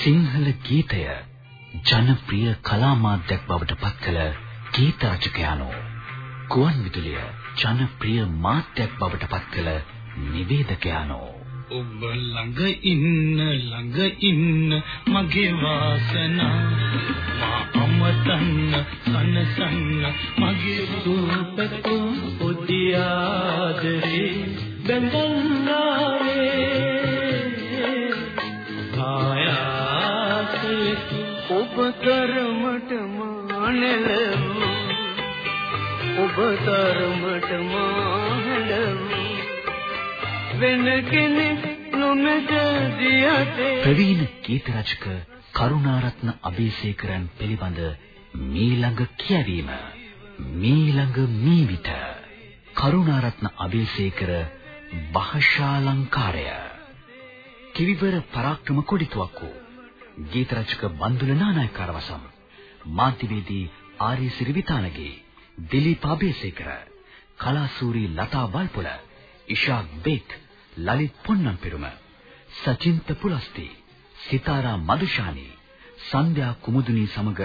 සිංහල ගීතය ජනප්‍රිය කලා මාධ්‍යයක් බවට පත් කළ ගීත රචකයානෝ ගුවන් විදුලිය ජනප්‍රිය මාධ්‍යයක් බවට පත් කළ නිවේදකයානෝ. ඔබ ළඟ ඉන්න ළඟ ඉන්න මගේ වාසනා මා අමතන්න සනසන්න මගේ රූපකෝ ඔදියාදරේ බඳන්නාවේ. ඔබ තරමට මානෙලවෝ ඔබ තරමට මානෙලවෝ වෙන කෙනෙක් නොමැත දියතේ. ප්‍රවීණ ගීත රචක කරුණාරත්න අබේසේකරන් පිළිබඳ මීළඟ කියවීම. මීළඟ මීවිත. කරුණාරත්න අබේසේකර භාෂාලංකාරය. කිවිවර පරාක්‍රම කොඩිතුවක්කු ගීත රචක බන්දුල නානායකාරවසම් මාධ්‍යවේදී ආරි සිරිවිතානගේ දිලීප අබේසේකර කලාසූරි ලතා වල්පොල ඉෂාක් බේක් ලලිත් පොන්නම්පිරුම සචින්ත පුලස්ති සිතාරා මදුෂානි සන්ධ්‍යා කුමුදුනි සමග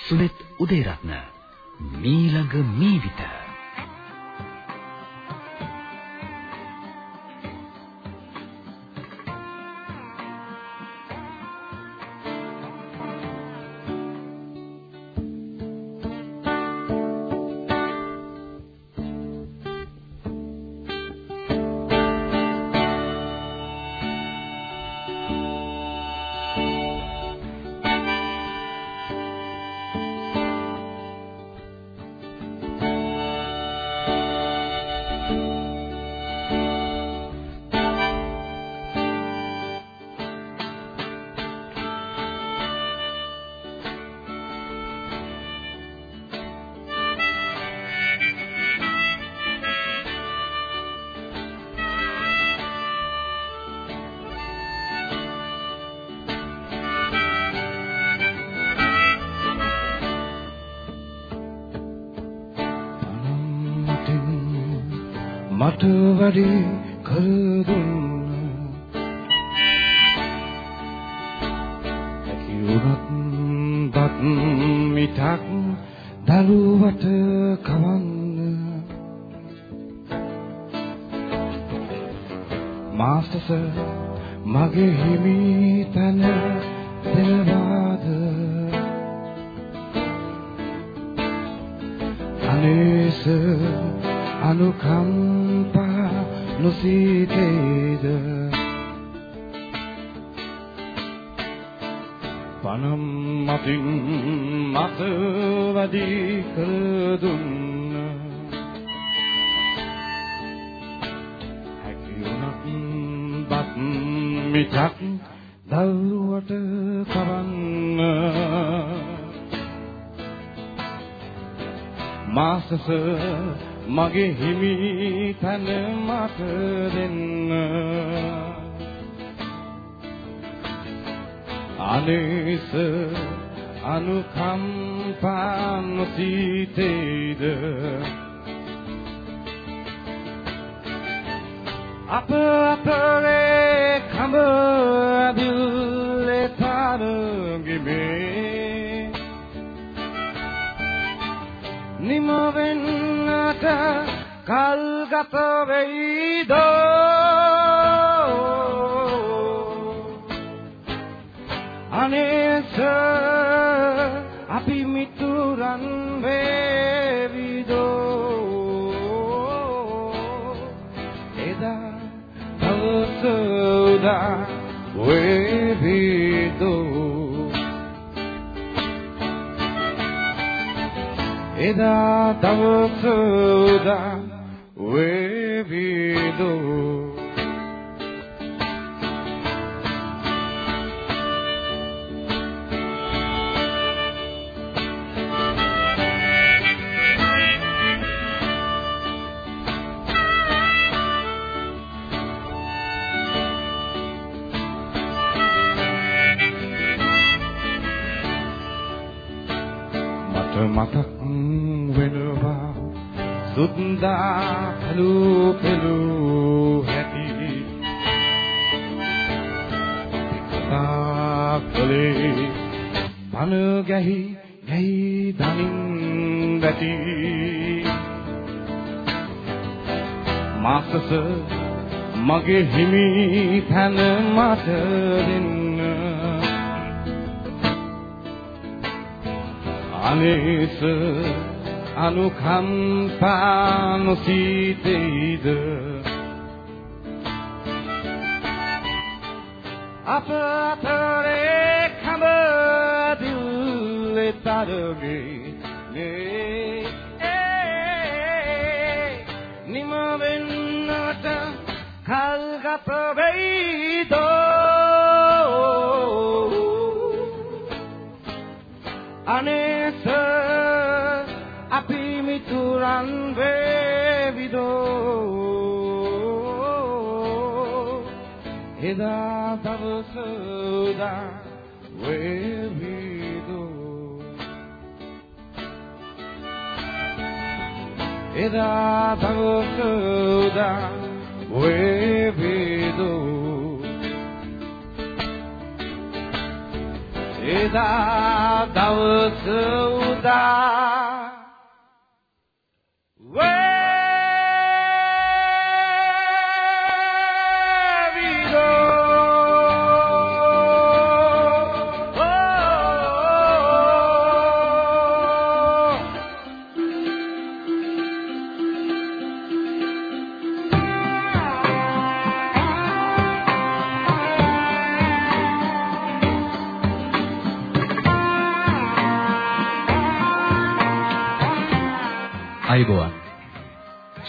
සුනෙත් උදේරත්න මීළඟ මීවිත. මට වැඩි කර දුන්න මගේ හිමි තන මට දෙන්න. අනේස අනුකම්පා නොසිතේද? අප අපේ කඹ අදිල්ලේ තරගිමේ නිම වෙන්නට කල් ගත වෙයිද? අනේස අපි මිතුරන් වේවිද. එදා දවස උදා වේවිද. එදා දවස උදා වේවිද. මට මතක් වෙනවා සුද්දා පළු පළු හැටි. කතා කලේ පන ගැහි ගැහි දනින් වැටි. මාසස මගේ හිමි තන මට දෙන්න. අනේස අනුකම්පා නොසීතේද අප අතරේ කඹ දිල්ලේ තරගේ නේ. නිම වෙන්නට කල්ගත වෙයිදෝ. අනේස අපි මිතුරන් වේවිදෝ එදා දවස උදා වේවිදෝ. එදා දවස උදා වේවිදෝ. එදා දවස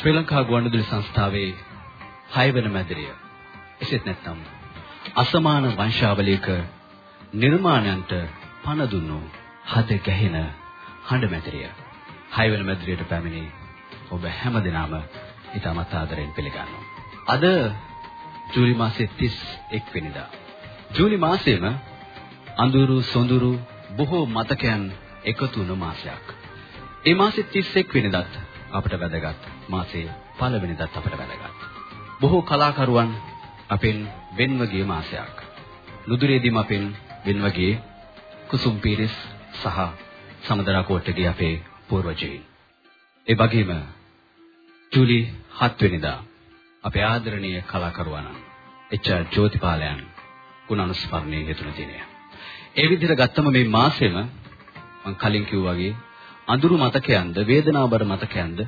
ශ්‍රී ලංකා ගුවන්විදුලි සංස්ථාවේ 6 වෙනි මැදිරිය. එසේත් නැත්නම් අසමාන වංශාවලියක නිර්මාණයන්ට පණ දුන්නු හද ගැහෙන හඬ මැදිරිය. 6 වෙනි මැදිරියට පැමිණි ඔබ හැමදෙනාම ඉතාමත් ආදරෙන් පිළිගන්නවා. අද ජූලි මාසයේ 31 වෙනිදා. ජූලි මාසයේම අඳුරු සොඳුරු බොහෝ මතකයන් එකතු වුණු මාසයක්. ඒ මාසෙ 31 වෙනිදාත් අපට වැදගත්. මාසයේ පළවෙනිදාත් අපට වැදගත්. බොහෝ කලාකරුවන් අපෙන් වෙන්ව ගිය මාසයක්. නුදුරේදීම අපෙන් වෙන්ව ගියේ කුසුම් පීරිස් සහ සමදරා කෝට්ටේ අපේ පූර්වජයින්. ඒ වගේම ජූලි 7 වෙනිදා අපේ ආදරණීය කලාකරුවන් එච්.ආර්. ජෝතිපාලයන් ගුණානුස්මරණයේ යෙදුණු දිනය. ඒ විදිහට ගත්තම මේ මාසෙම මම කලින් කිව්වා වගේ අඳුරු මතකයන්ද වේදනාබර මතකයන්ද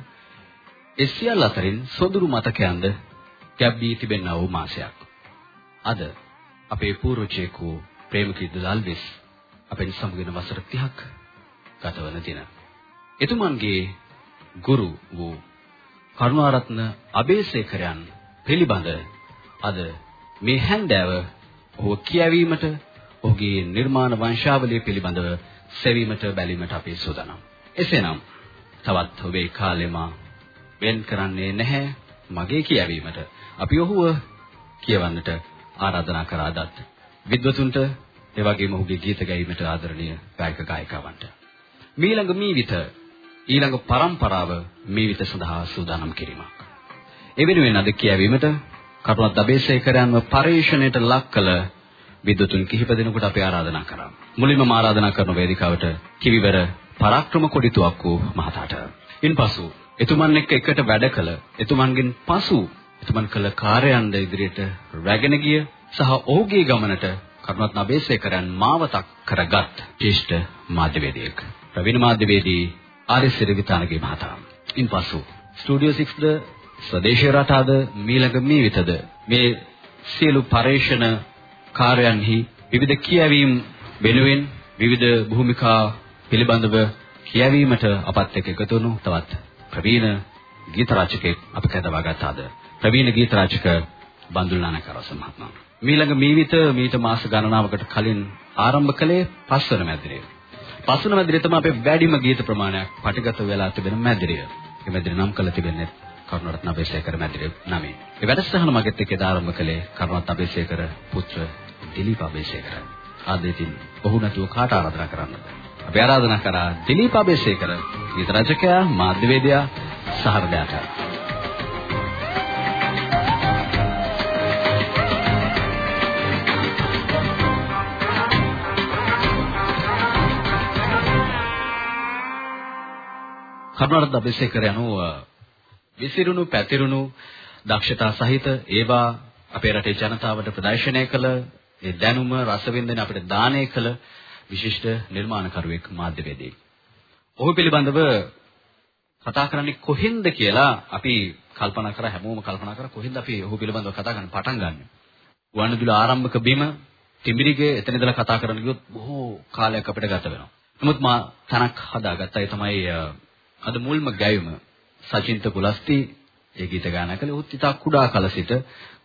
ඒ සියල්ල අතරින් සොඳුරු මතකයන්ද ගැබ්බී තිබෙනා වූ මාසයක්. අද අපේ පූර්වජයෙකු ප්‍රේමකීර්ති දල්විස් අපෙන් සමුගෙන වසර 30ක් ගතවන දින. එතුමන්ගේ ගුරු වූ කරුණාරත්න අබේසේකරයන් පිළිබඳ අද මේ හැන්දෑව ඔහු කියවීමට ඔහුගේ නිර්මාණ වංශාවලිය පිළිබඳව සෙවීමට බැලීමට අපි සූදානම්. එසේනම් තවත් ඔබේ කාලෙම වෙන් කරන්නේ නැහැ මගේ කියවීමට. අපි ඔහුව කියවන්නට ආරාධනා කරාදත් විද්වතුන්ට ඒ වගේම ඔහුගේ ගීත ගැයීමට ආදරණීය ගායක ගායිකාවන්ට. මීළඟ මීවිත ඊළඟ પરම්පරාව මීවිත සඳහා සූදානම් කිරීමක්. ඒ වෙනුවෙන් අද කියවීමට කරුණත් අබේසේකරයන්ව පරිශ්‍රණයට ලක් කළ විද්වතුන් කිහිප දෙනෙකුට අපි ආරාධනා කරා. මුලින්ම ආරාධනා කරන වේදිකාවට කිවිවර පරාක්‍රම කොඩිතුවක්කු මහතාට. ඉන්පසු එතුමන් එක්ක එකට වැඩ කළ එතුමන්ගෙන් පසු එතුමන් කළ කාර්යයන් ඉදිරියට රැගෙන ගිය සහ ඔහුගේ ගමනට කරුණාත් නබේසේකරන් මාවතක් කරගත් ජේෂ්ඨ මාධ්‍යවේදියෙක්. ප්‍රවීණ මාධ්‍යවේදී ආර්.එස්. සිරිවිතානගේ මහතා. ඉන්පසු ස්ටුඩියෝ 6ද ස්වදේශීය රටාද මීළඟ මීවිතද මේ සියලු පරේෂණ කාර්යයන්හි විවිධ කියවීම් වෙනුවෙන් විවිධ භූමිකා පිළිබඳව කියවීමට අපත් එක්ක එකතු වුණු තවත් ප්‍රවීණ ගීත රචකයෙක් අපි කැඳවා ගත්තාද ප්‍රවීණ ගීත රචක බන්දුල් නානකරස මහත්මයා මීළඟ මීවිත මීට මාස ගණනාවකට කලින් ආරම්භ කළේ පස්වන මැදිරිය. පස්වන මැදිරිය තමයි අපේ වැඩිම ගීත ප්‍රමාණයක් පටිගත වෙලා තිබෙන මැදිරිය. මේ මැදිරිය නම් කළ තිබෙන්නේ කරුණාරත්න අබේසේකර මැදිරිය නමින්. ඒ වැඩසටහන මගෙත් එක්ක ආරම්භ කළේ කරුණාරත්න අබේසේකර පුත්‍ර දිලීප අබේසේකර. ආද ඉතින් ඔහු නැතුව කාට ආරාධනා කරන්නද? අපි ආරාධනා කරා දිලීප අබේසේකර ගීත රචකයා මාධ්‍යවේදියා සහෘදයාට කරුණාරත්න අබේසේකර යනු විසිරුණු පැතිරුණු දක්ෂතා සහිත ඒවා අපේ රටේ ජනතාවට ප්‍රදර්ශනය කළ ඒ දැනුම රසවින්දනය අපිට දානය කළ විශිෂ්ට නිර්මාණකරුවෙක් මාධ්‍යවේදී. ඔහු පිළිබඳව කතා කරන්නේ කොහෙන්ද කියලා අපි කල්පනා කරා හැමෝම කල්පනා කරා කොහෙන්ද අපි ඔහු පිළිබඳව කතා කරන්න පටන් ගන්නෙ. වන්නදුල ආරම්භක බිම තිඹිරිගේ එතන ඉඳලා කතා කරන්න ගියොත් බොහෝ කාලයක් අපිට ගත වෙනවා. නමුත් මා තනක් හදාගත්තා ඒ තමයි අද මුල්ම ගැයුම සචින්ත කුලස්ති ඒ ගීත ගායනා කළේ උත් ඉතා කුඩා කල සිට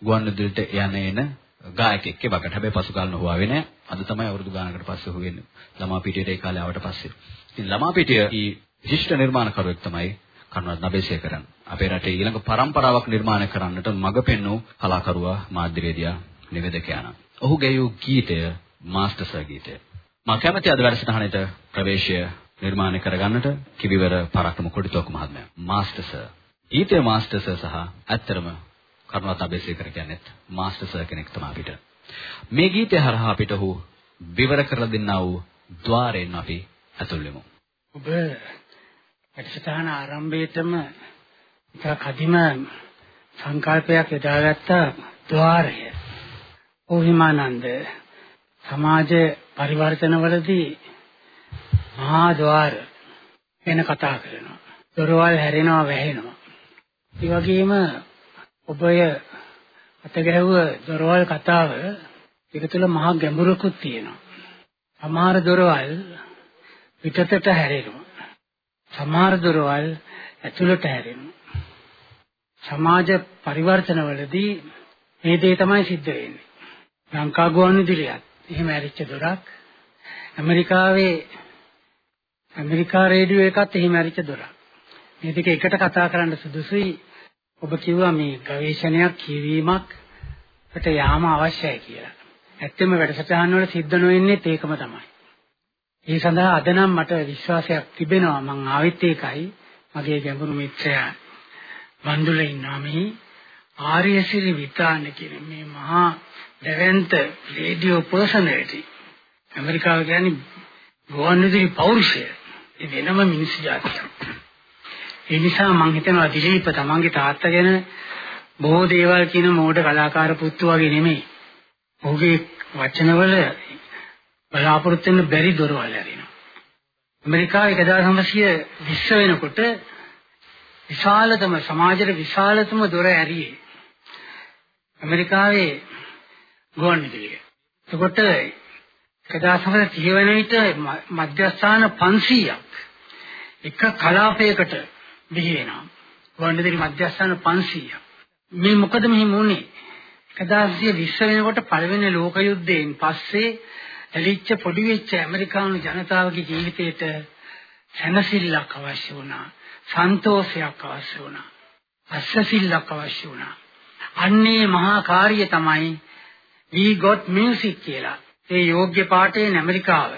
ගුවන්විදුලිට යන එන ගායකෙක් එවකට හැබැයි පසු කාලන හුවාවේ නෑ. අද තමයි අවුරුදු ගානකට පස්සේ හු වෙන්නේ ළමා පිටියට ඒ කාලේ ආවට පස්සේ. ඉතින් ළමා පිටිය ඊ විශිෂ්ට නිර්මාණකරුවෙක් තමයි කරුණාරත්න අබේසේකරන් අපේ රටේ ඊළඟ පරම්පරාවක් නිර්මාණය කරන්නට මඟ පෙන්වූ කලාකරුවා මාධ්‍යවේදියා නිවේදකයාණන් ඔහු ගැයූ ගීතය මාස්ටර් සර් ගීතය. මම කැමති අද වැඩසටහනට ප්‍රවේශය නිර්මාණය කරගන්නට කිවිවර පරක්කම කොටිතෝක මහත්මයා. Master sir. ගීතය මාස්ටර් සර් සහ ඇත්තරම කරුණාත අබේසේකර කියන්නේ මාස්ටර් සර් කෙනෙක් තමයි අපිට. මේ ගීතය හරහා අපිට ඔහු විවර කරලා දෙන්නා වූ ద్వාරයෙන් අපි ඇතුල් වෙමු. ඔබ වැඩසටහන ආරම්භයේදම ඉතා කදිම සංකල්පයක් යොදාගත්ත ద్వාරය. ඕහිමානන්ද සමාජ පරිවර්තනවලදී මහා ద్వාර වෙන කතා කරනවා. දොරවල් හැරෙනවා වැහෙනවා. ඒ වගේම ඔබය අත ගැහුව දොරවල් කතාව ඒක තුළ මහා ගැඹුරකුත් තියෙනවා. සමහර දොරවල් පිටතට හැරෙනවා. සමහර දොරවල් ඇතුළට හැරෙනවා. සමාජ පරිවර්තනවලදී මේ දේ තමයි සිද්ධ වෙන්නේ. ලංකා ගුවන්විදුලියත් එහෙම ඇරිච්ච දොරක් ඇමරිකාවේ ඇමරිකා රේඩියෝ එකත් එහෙම ඇරිච්ච දොරක්. මේ දෙක එකට කතා කරන්න සුදුසුයි. ඔබ කිව්වා මේ ගවේෂණයක් කියවීමක් කට යාම අවශ්‍යයි කියලා. ඇත්තම වැඩසටහන් වල සිද්ධ නොවෙන්නේ ඒකම තමයි. ඒ සඳහා අද නම් මට විශ්වාසයක් තිබෙනවා මං ආවෙත් ඒකයි. මගේ ගැඹුරු මිත්‍රයා බන්දුල ඉන්නවා මෙහි ආර්යසිරි විතාන කියන මේ මහා දැවැන්ත රේඩියෝ පර්සනැලිටි ඇමරිකාව කියන්නේ ගුවන්විදුලි පෞරුෂය ඒ වෙනම මිනිස්සු జాතියක්. ඒ නිසා මම හිතනවා දිලීප තමන්ගේ තාත්තා ගැන බොහෝ දේවල් කියන මෝඩ කලාකාර පුත්තු වගේ නෙමෙයි. ඔහුගේ වචනවල බලාපොරොත්තු වෙන බැරි දොරවල් ඇරිනවා. ඇමරිකාවේ 1920 වෙනකොට විශාලතම සමාජයේ විශාලතම දොර ඇරියේ ඇමරිකාවේ ගුවන්විදුලිය. එතකොට 1930 වෙන විට මධ්‍යස්ථාන 500ක් එක කලාපයකට බිහි වෙනවා. ගුවන්විදුලි මධ්‍යස්ථාන 500ක්. මේ මොකද මෙහිම වුනේ? 1920 වෙනකොට පළවෙනි ලෝක යුද්ධයෙන් පස්සේ ඇලිච්ච පොඩි වෙච්ච ඇමරිකානු ජනතාවගේ ජීවිතේට සැනසෙල්ලක් අවශ්‍ය වුණා. සන්තෝෂයක් අවශ්‍ය වුණා. අස්සසිල්ලක් අවශ්‍ය වුණා. අන්නේ මහා කාර්යය තමයි we got music කියලා. ඒ යෝග්‍ය පාඨයෙන් ඇමරිකාව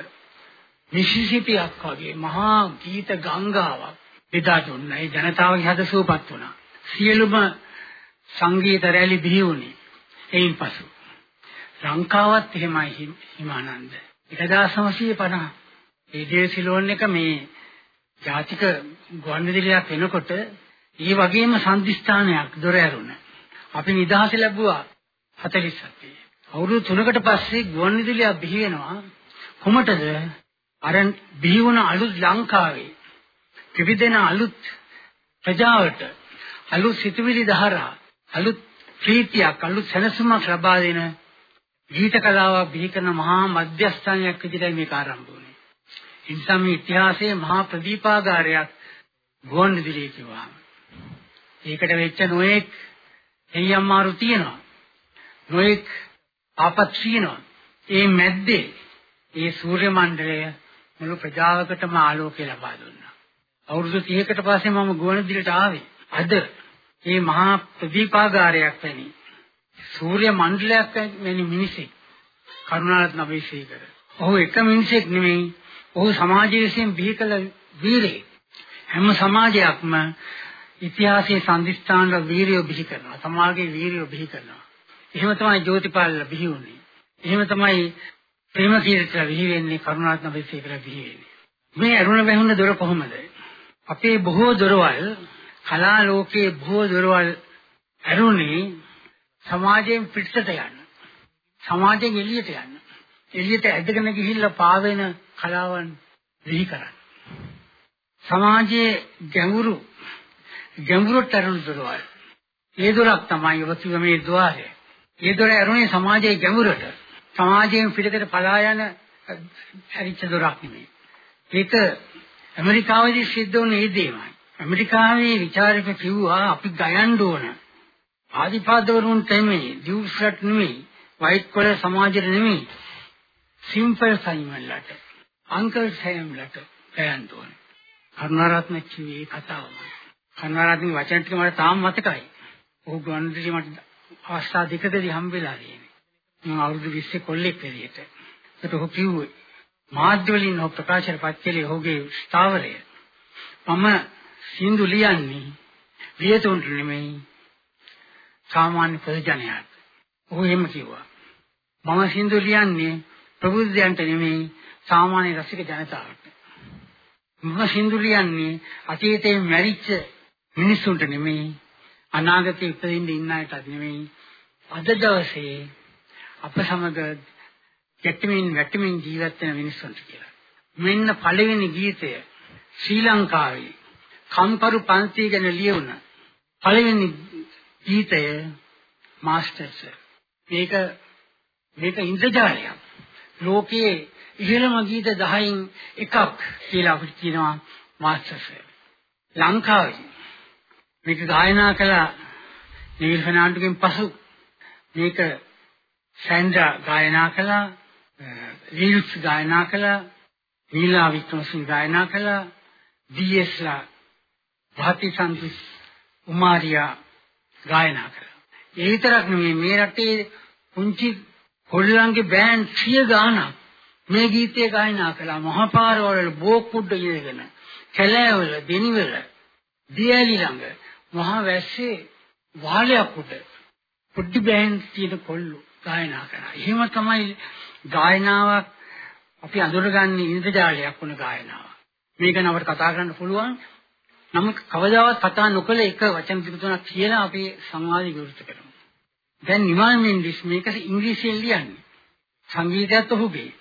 මිසිසිපියක් වගේ මහා ගීත ගංගාවක් බෙදා දුන්නා. ඒ ජනතාවගේ හද සූපත් වුණා. සියලුම සංගීත රැලි බිහි වුණේ. එයින් පසු ලංකාවත් එහෙමයි හිමානන්ද. 1950 ඒ දේශිලෝන් එක මේ ජාතික ගුවන්විදුලියක් වෙනකොට ඒ වගේම සම්දිස්ථානයක් දොර ඇරුණ. අපි නිදහස ලැබුවා 47. අවුරුදු 3කට පස්සේ ගුවන්විදුලියක් බිහි වෙනවා. කොමටද? අර බිහි වුණ අලුත් ලංකාවේ විවිධන අලුත් ප්‍රජාවට අලුත් සිතුවිලි දහරා අලුත් ප්‍රීතියක් අලුත් සැනසුමක් ලබා දෙන ගීත කලාවක් බිහි කරන මහා මධ්‍යස්ථානයක් විදිහට මේක ආරම්භ වුණේ. ඒ නිසා මේ ඉතිහාසයේ මහා ප්‍රදීපාගාරයක් ගුවන්විදුලිය කිව්වා. ඒකට වෙච්ච නොඑක් එయ్యම්මාරු තියෙනවා. නොඑක් ආපත් තියෙනවා. ඒ මැද්දේ ඒ සූර්ය මණ්ඩලය මුළු ප්‍රජාවකටම ආලෝකය ලබා දුන්නා. අවුරුදු 30කට පස්සේ මම ගුවන්විදුලියට ආවේ. අද මේ මහා ප්‍රදීපාගාරයක් වැනි සූර්ය මණ්ඩලයක් වැනි මිනිසෙක් කරුණාරත්න අබේසේකර. ඔහු එක මිනිසෙක් නෙමෙයි. ඔහු සමාජය විසින් බිහි කළ වීරයෙක්. හැම සමාජයක්ම ඉතිහාසයේ සම්දිස්ථාන වීරිය බිහි කරනවා. සමාජයේ වීරිය බිහි කරනවා. එහෙම තමයි ජෝතිපාල බිහි වුනේ. එහෙම තමයි ප්‍රේමකීර්තිලා බිහි වෙන්නේ කරුණාරත්න බෙසේකලා බිහි වෙන්නේ. මේ අරුණ වැහුණ දොර කොහොමද? අපේ බොහෝ දොරවල් කලා ලෝකයේ බොහෝ දොරවල් ඇරුණේ සමාජයෙන් පිටතට යන්න. සමාජයෙන් එළියට යන්න. එළියට ඇදගෙන ගිහිල්ලා පාවෙන කලාවන් විහි කරන්න. සමාජයේ ගැඹුරු ගැඹුරට ඇරුණු දොරවල්. ඒ දොරක් තමයි ඔබ කිව්ව මේ ద్వාරය. ඒ දොර ඇරුණේ සමාජයේ ගැඹුරට. සමාජයෙන් පිටතට පලා යන ඇරිච්ච දොරක් නෙමෙයි. ඒක ඇමරිකාවේදී සිද්ධ වුණේ ඒ දෙයමයි. ඇමරිකාවේ ਵਿਚාරක කිව්වා අපි ගයන්න ඕන. ආදිපාදවරුන්ට නෙමෙයි, දියුස්ලට් නෙමෙයි, වයිට් කොලර් සමාජෙට නෙමෙයි. සිම්පල් සයිමන්ලට, අංකල් සෑම්ලට ගයන්න ඕන. කරුණාරත්න කිව්වේ කතාවමයි. කරුණාරත්නගේ වචන ටික මට තාම මතකයි. ඔහු ගුවන්විදුලි මට අවස්ථා දෙකකදී හම්බෙලා තියෙන්නේ. මම අවුරුදු 20 කොල්ලෙක් විදියට. ඒකට ඔහු කිව්වේ මාධ්‍ය වලින් ඔහු ප්‍රකාශයටපත් කළේ ඔහුගේ ස්ථාවරය. මම සින්දු ලියන්නේ වියතුන්ට නෙමෙයි සාමාන්‍ය ප්‍රජනයාට. ඔහු එහෙම කිව්වා. මම සින්දු ලියන්නේ ප්‍රබුද්ධයන්ට නෙමෙයි සාමාන්‍ය රසික ජනතාවට. මම සින්දු ලියන්නේ අතීතයේ මැරිච්ච මිනිස්සුන්ට නෙමෙයි අනාගතේ ඉපදෙන්න ඉන්න අයට නෙමෙයි අද දවසේ අප සමග ගැටමින් වැටමින් ජීවත් වෙන මිනිස්සුන්ට කියලා. මෙන්න පළවෙනි ගීතය ශ්‍රී ලංකාවේ කම්කරු පන්ති ගැන ලියුණ පළවෙනි ගීතය මාස්ටර්ස් මේක මේක ඉන්ද්‍රජාලයක්. ලෝකයේ ඉහළම ගීත 10න් එකක් කියලා අපිට කියනවා මාස්ටර්ස් ලංකාවේ මේක ගායනා කළ නිවිල් ෆර්නාන්ඩෝගෙන් පසු මේක සැන්ඩ්‍රා ගායනා කළා. ලිරික්ස් ගායනා කළා නීලා වික්‍රමසිංහ ගායනා කළා ඩීඑස්ලා භාති සන්තුස් උමාරියා ගායනා කළා ඒ විතරක් නෙමෙයි මේ රටේ පුංචි කොල්ලන්ගේ බෑන්ඩ් 100 ගාණක් මේ ගීතය ගායනා කළා මහපාරවල බෝකුඩ ඉගෙන කැලෑවල දෙනිවල දියලි ළඟ මහා වැස්සේ වාලයක් උඩ පොඩි බෑන්ඩ් තියෙන කොල්ලෝ ගායනා කරනවා. එහෙම තමයි ගායනාවක් අපි අඳුරගන්නේ ඉන්ද්‍රජාලයක් වුණ ගායනාවක්. මේක නවට කතා කරන්න පුළුවන්. නමුත් කවදාවත් කතා නොකළ එක වචන දෙක තුනක් කියලා අපි සංවාදය විවෘත කරමු. දැන් නිමල් මෙන්ඩිස් මේක ඉංග්‍රීසියෙන් ලියන්නේ. සංගීතයත් ඔහුගේ.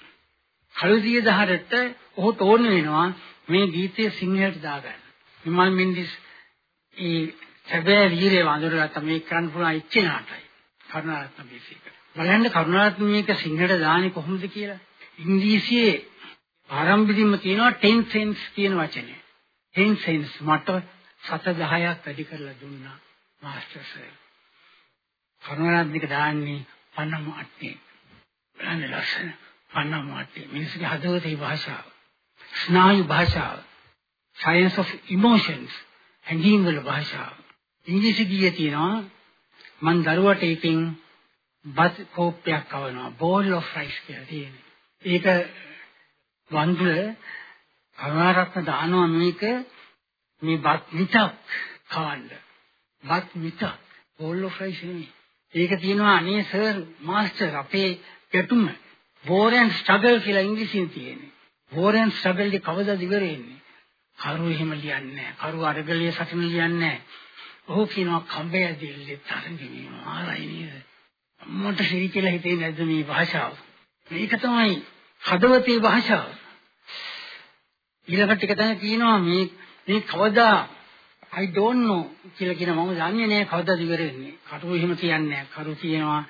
කළුදිය දහරට ඔහුට ඕන වෙනවා මේ ගීතය සිංහලට දාගන්න. නිමල් මෙන්ඩිස් ඒ සැබෑ වීරය වඳුරගත්ත මේ කරන්න පුළුවන් ඉච්චනාටයි. කරුණාරත්න බීසීක. බලන්න කරුණාරත්න මේක සිංහලට දාන්නේ කොහොමද කියලා. ඉංග්‍රීසියේ ආරම්භෙදිම කියනවා 10 cents කියන වචනේ. 10 cents මට සත 10ක් වැඩි කරලා දුන්නා මාස්ටර් සර්. කරුණාරත්නික දාන්නේ පන්නම අට්ටේ. බලන්න ලස්සන පන්නම අට්ටේ. මිනිස්සුගේ හදවතේ භාෂාව. ස්නායු භාෂාව. science of emotions හැඟීම් වල භාෂාව. ඉංග්‍රීසි ගියේ තියෙනවා මං දරුවට එකෙන් බත් කෝප්පයක් කවනවා බෝල් ඔෆ් රයිස් කියලා තියෙනවා. ඒක වන්දුල කරුණාරත්න දානවා මේක මේ බත් මිටක් කවන්න. බත් මිටක් බෝල් ඔෆ් රයිස් නෙමෙයි. ඒක තියෙනවා අනේ සර් මාස්ටර් අපේ ගැටුම war and struggle කියලා ඉංග්‍රීසියෙන් තියෙන්නේ. war and struggle එක කවදාද ඉවර වෙන්නේ? කරු එහෙම ලියන්නේ නැහැ. කරු අරගලිය සටන ලියන්නේ නැහැ. ඔහු කියනවා කම්බය දෙල්ලේ තරංගිනේ මාරයි නේද? මොකට සිරි කියලා හිතේ නැද්ද මේ භාෂාව? මේක තමයි හදවතේ භාෂාව. ඊළඟට එක තමයි කියනවා මේ මේ කවදා I don't know කියලා කියන මම දන්නේ නැහැ කවදාද ඉවර වෙන්නේ. කටු එහෙම කියන්නේ නැහැ. කරු කියනවා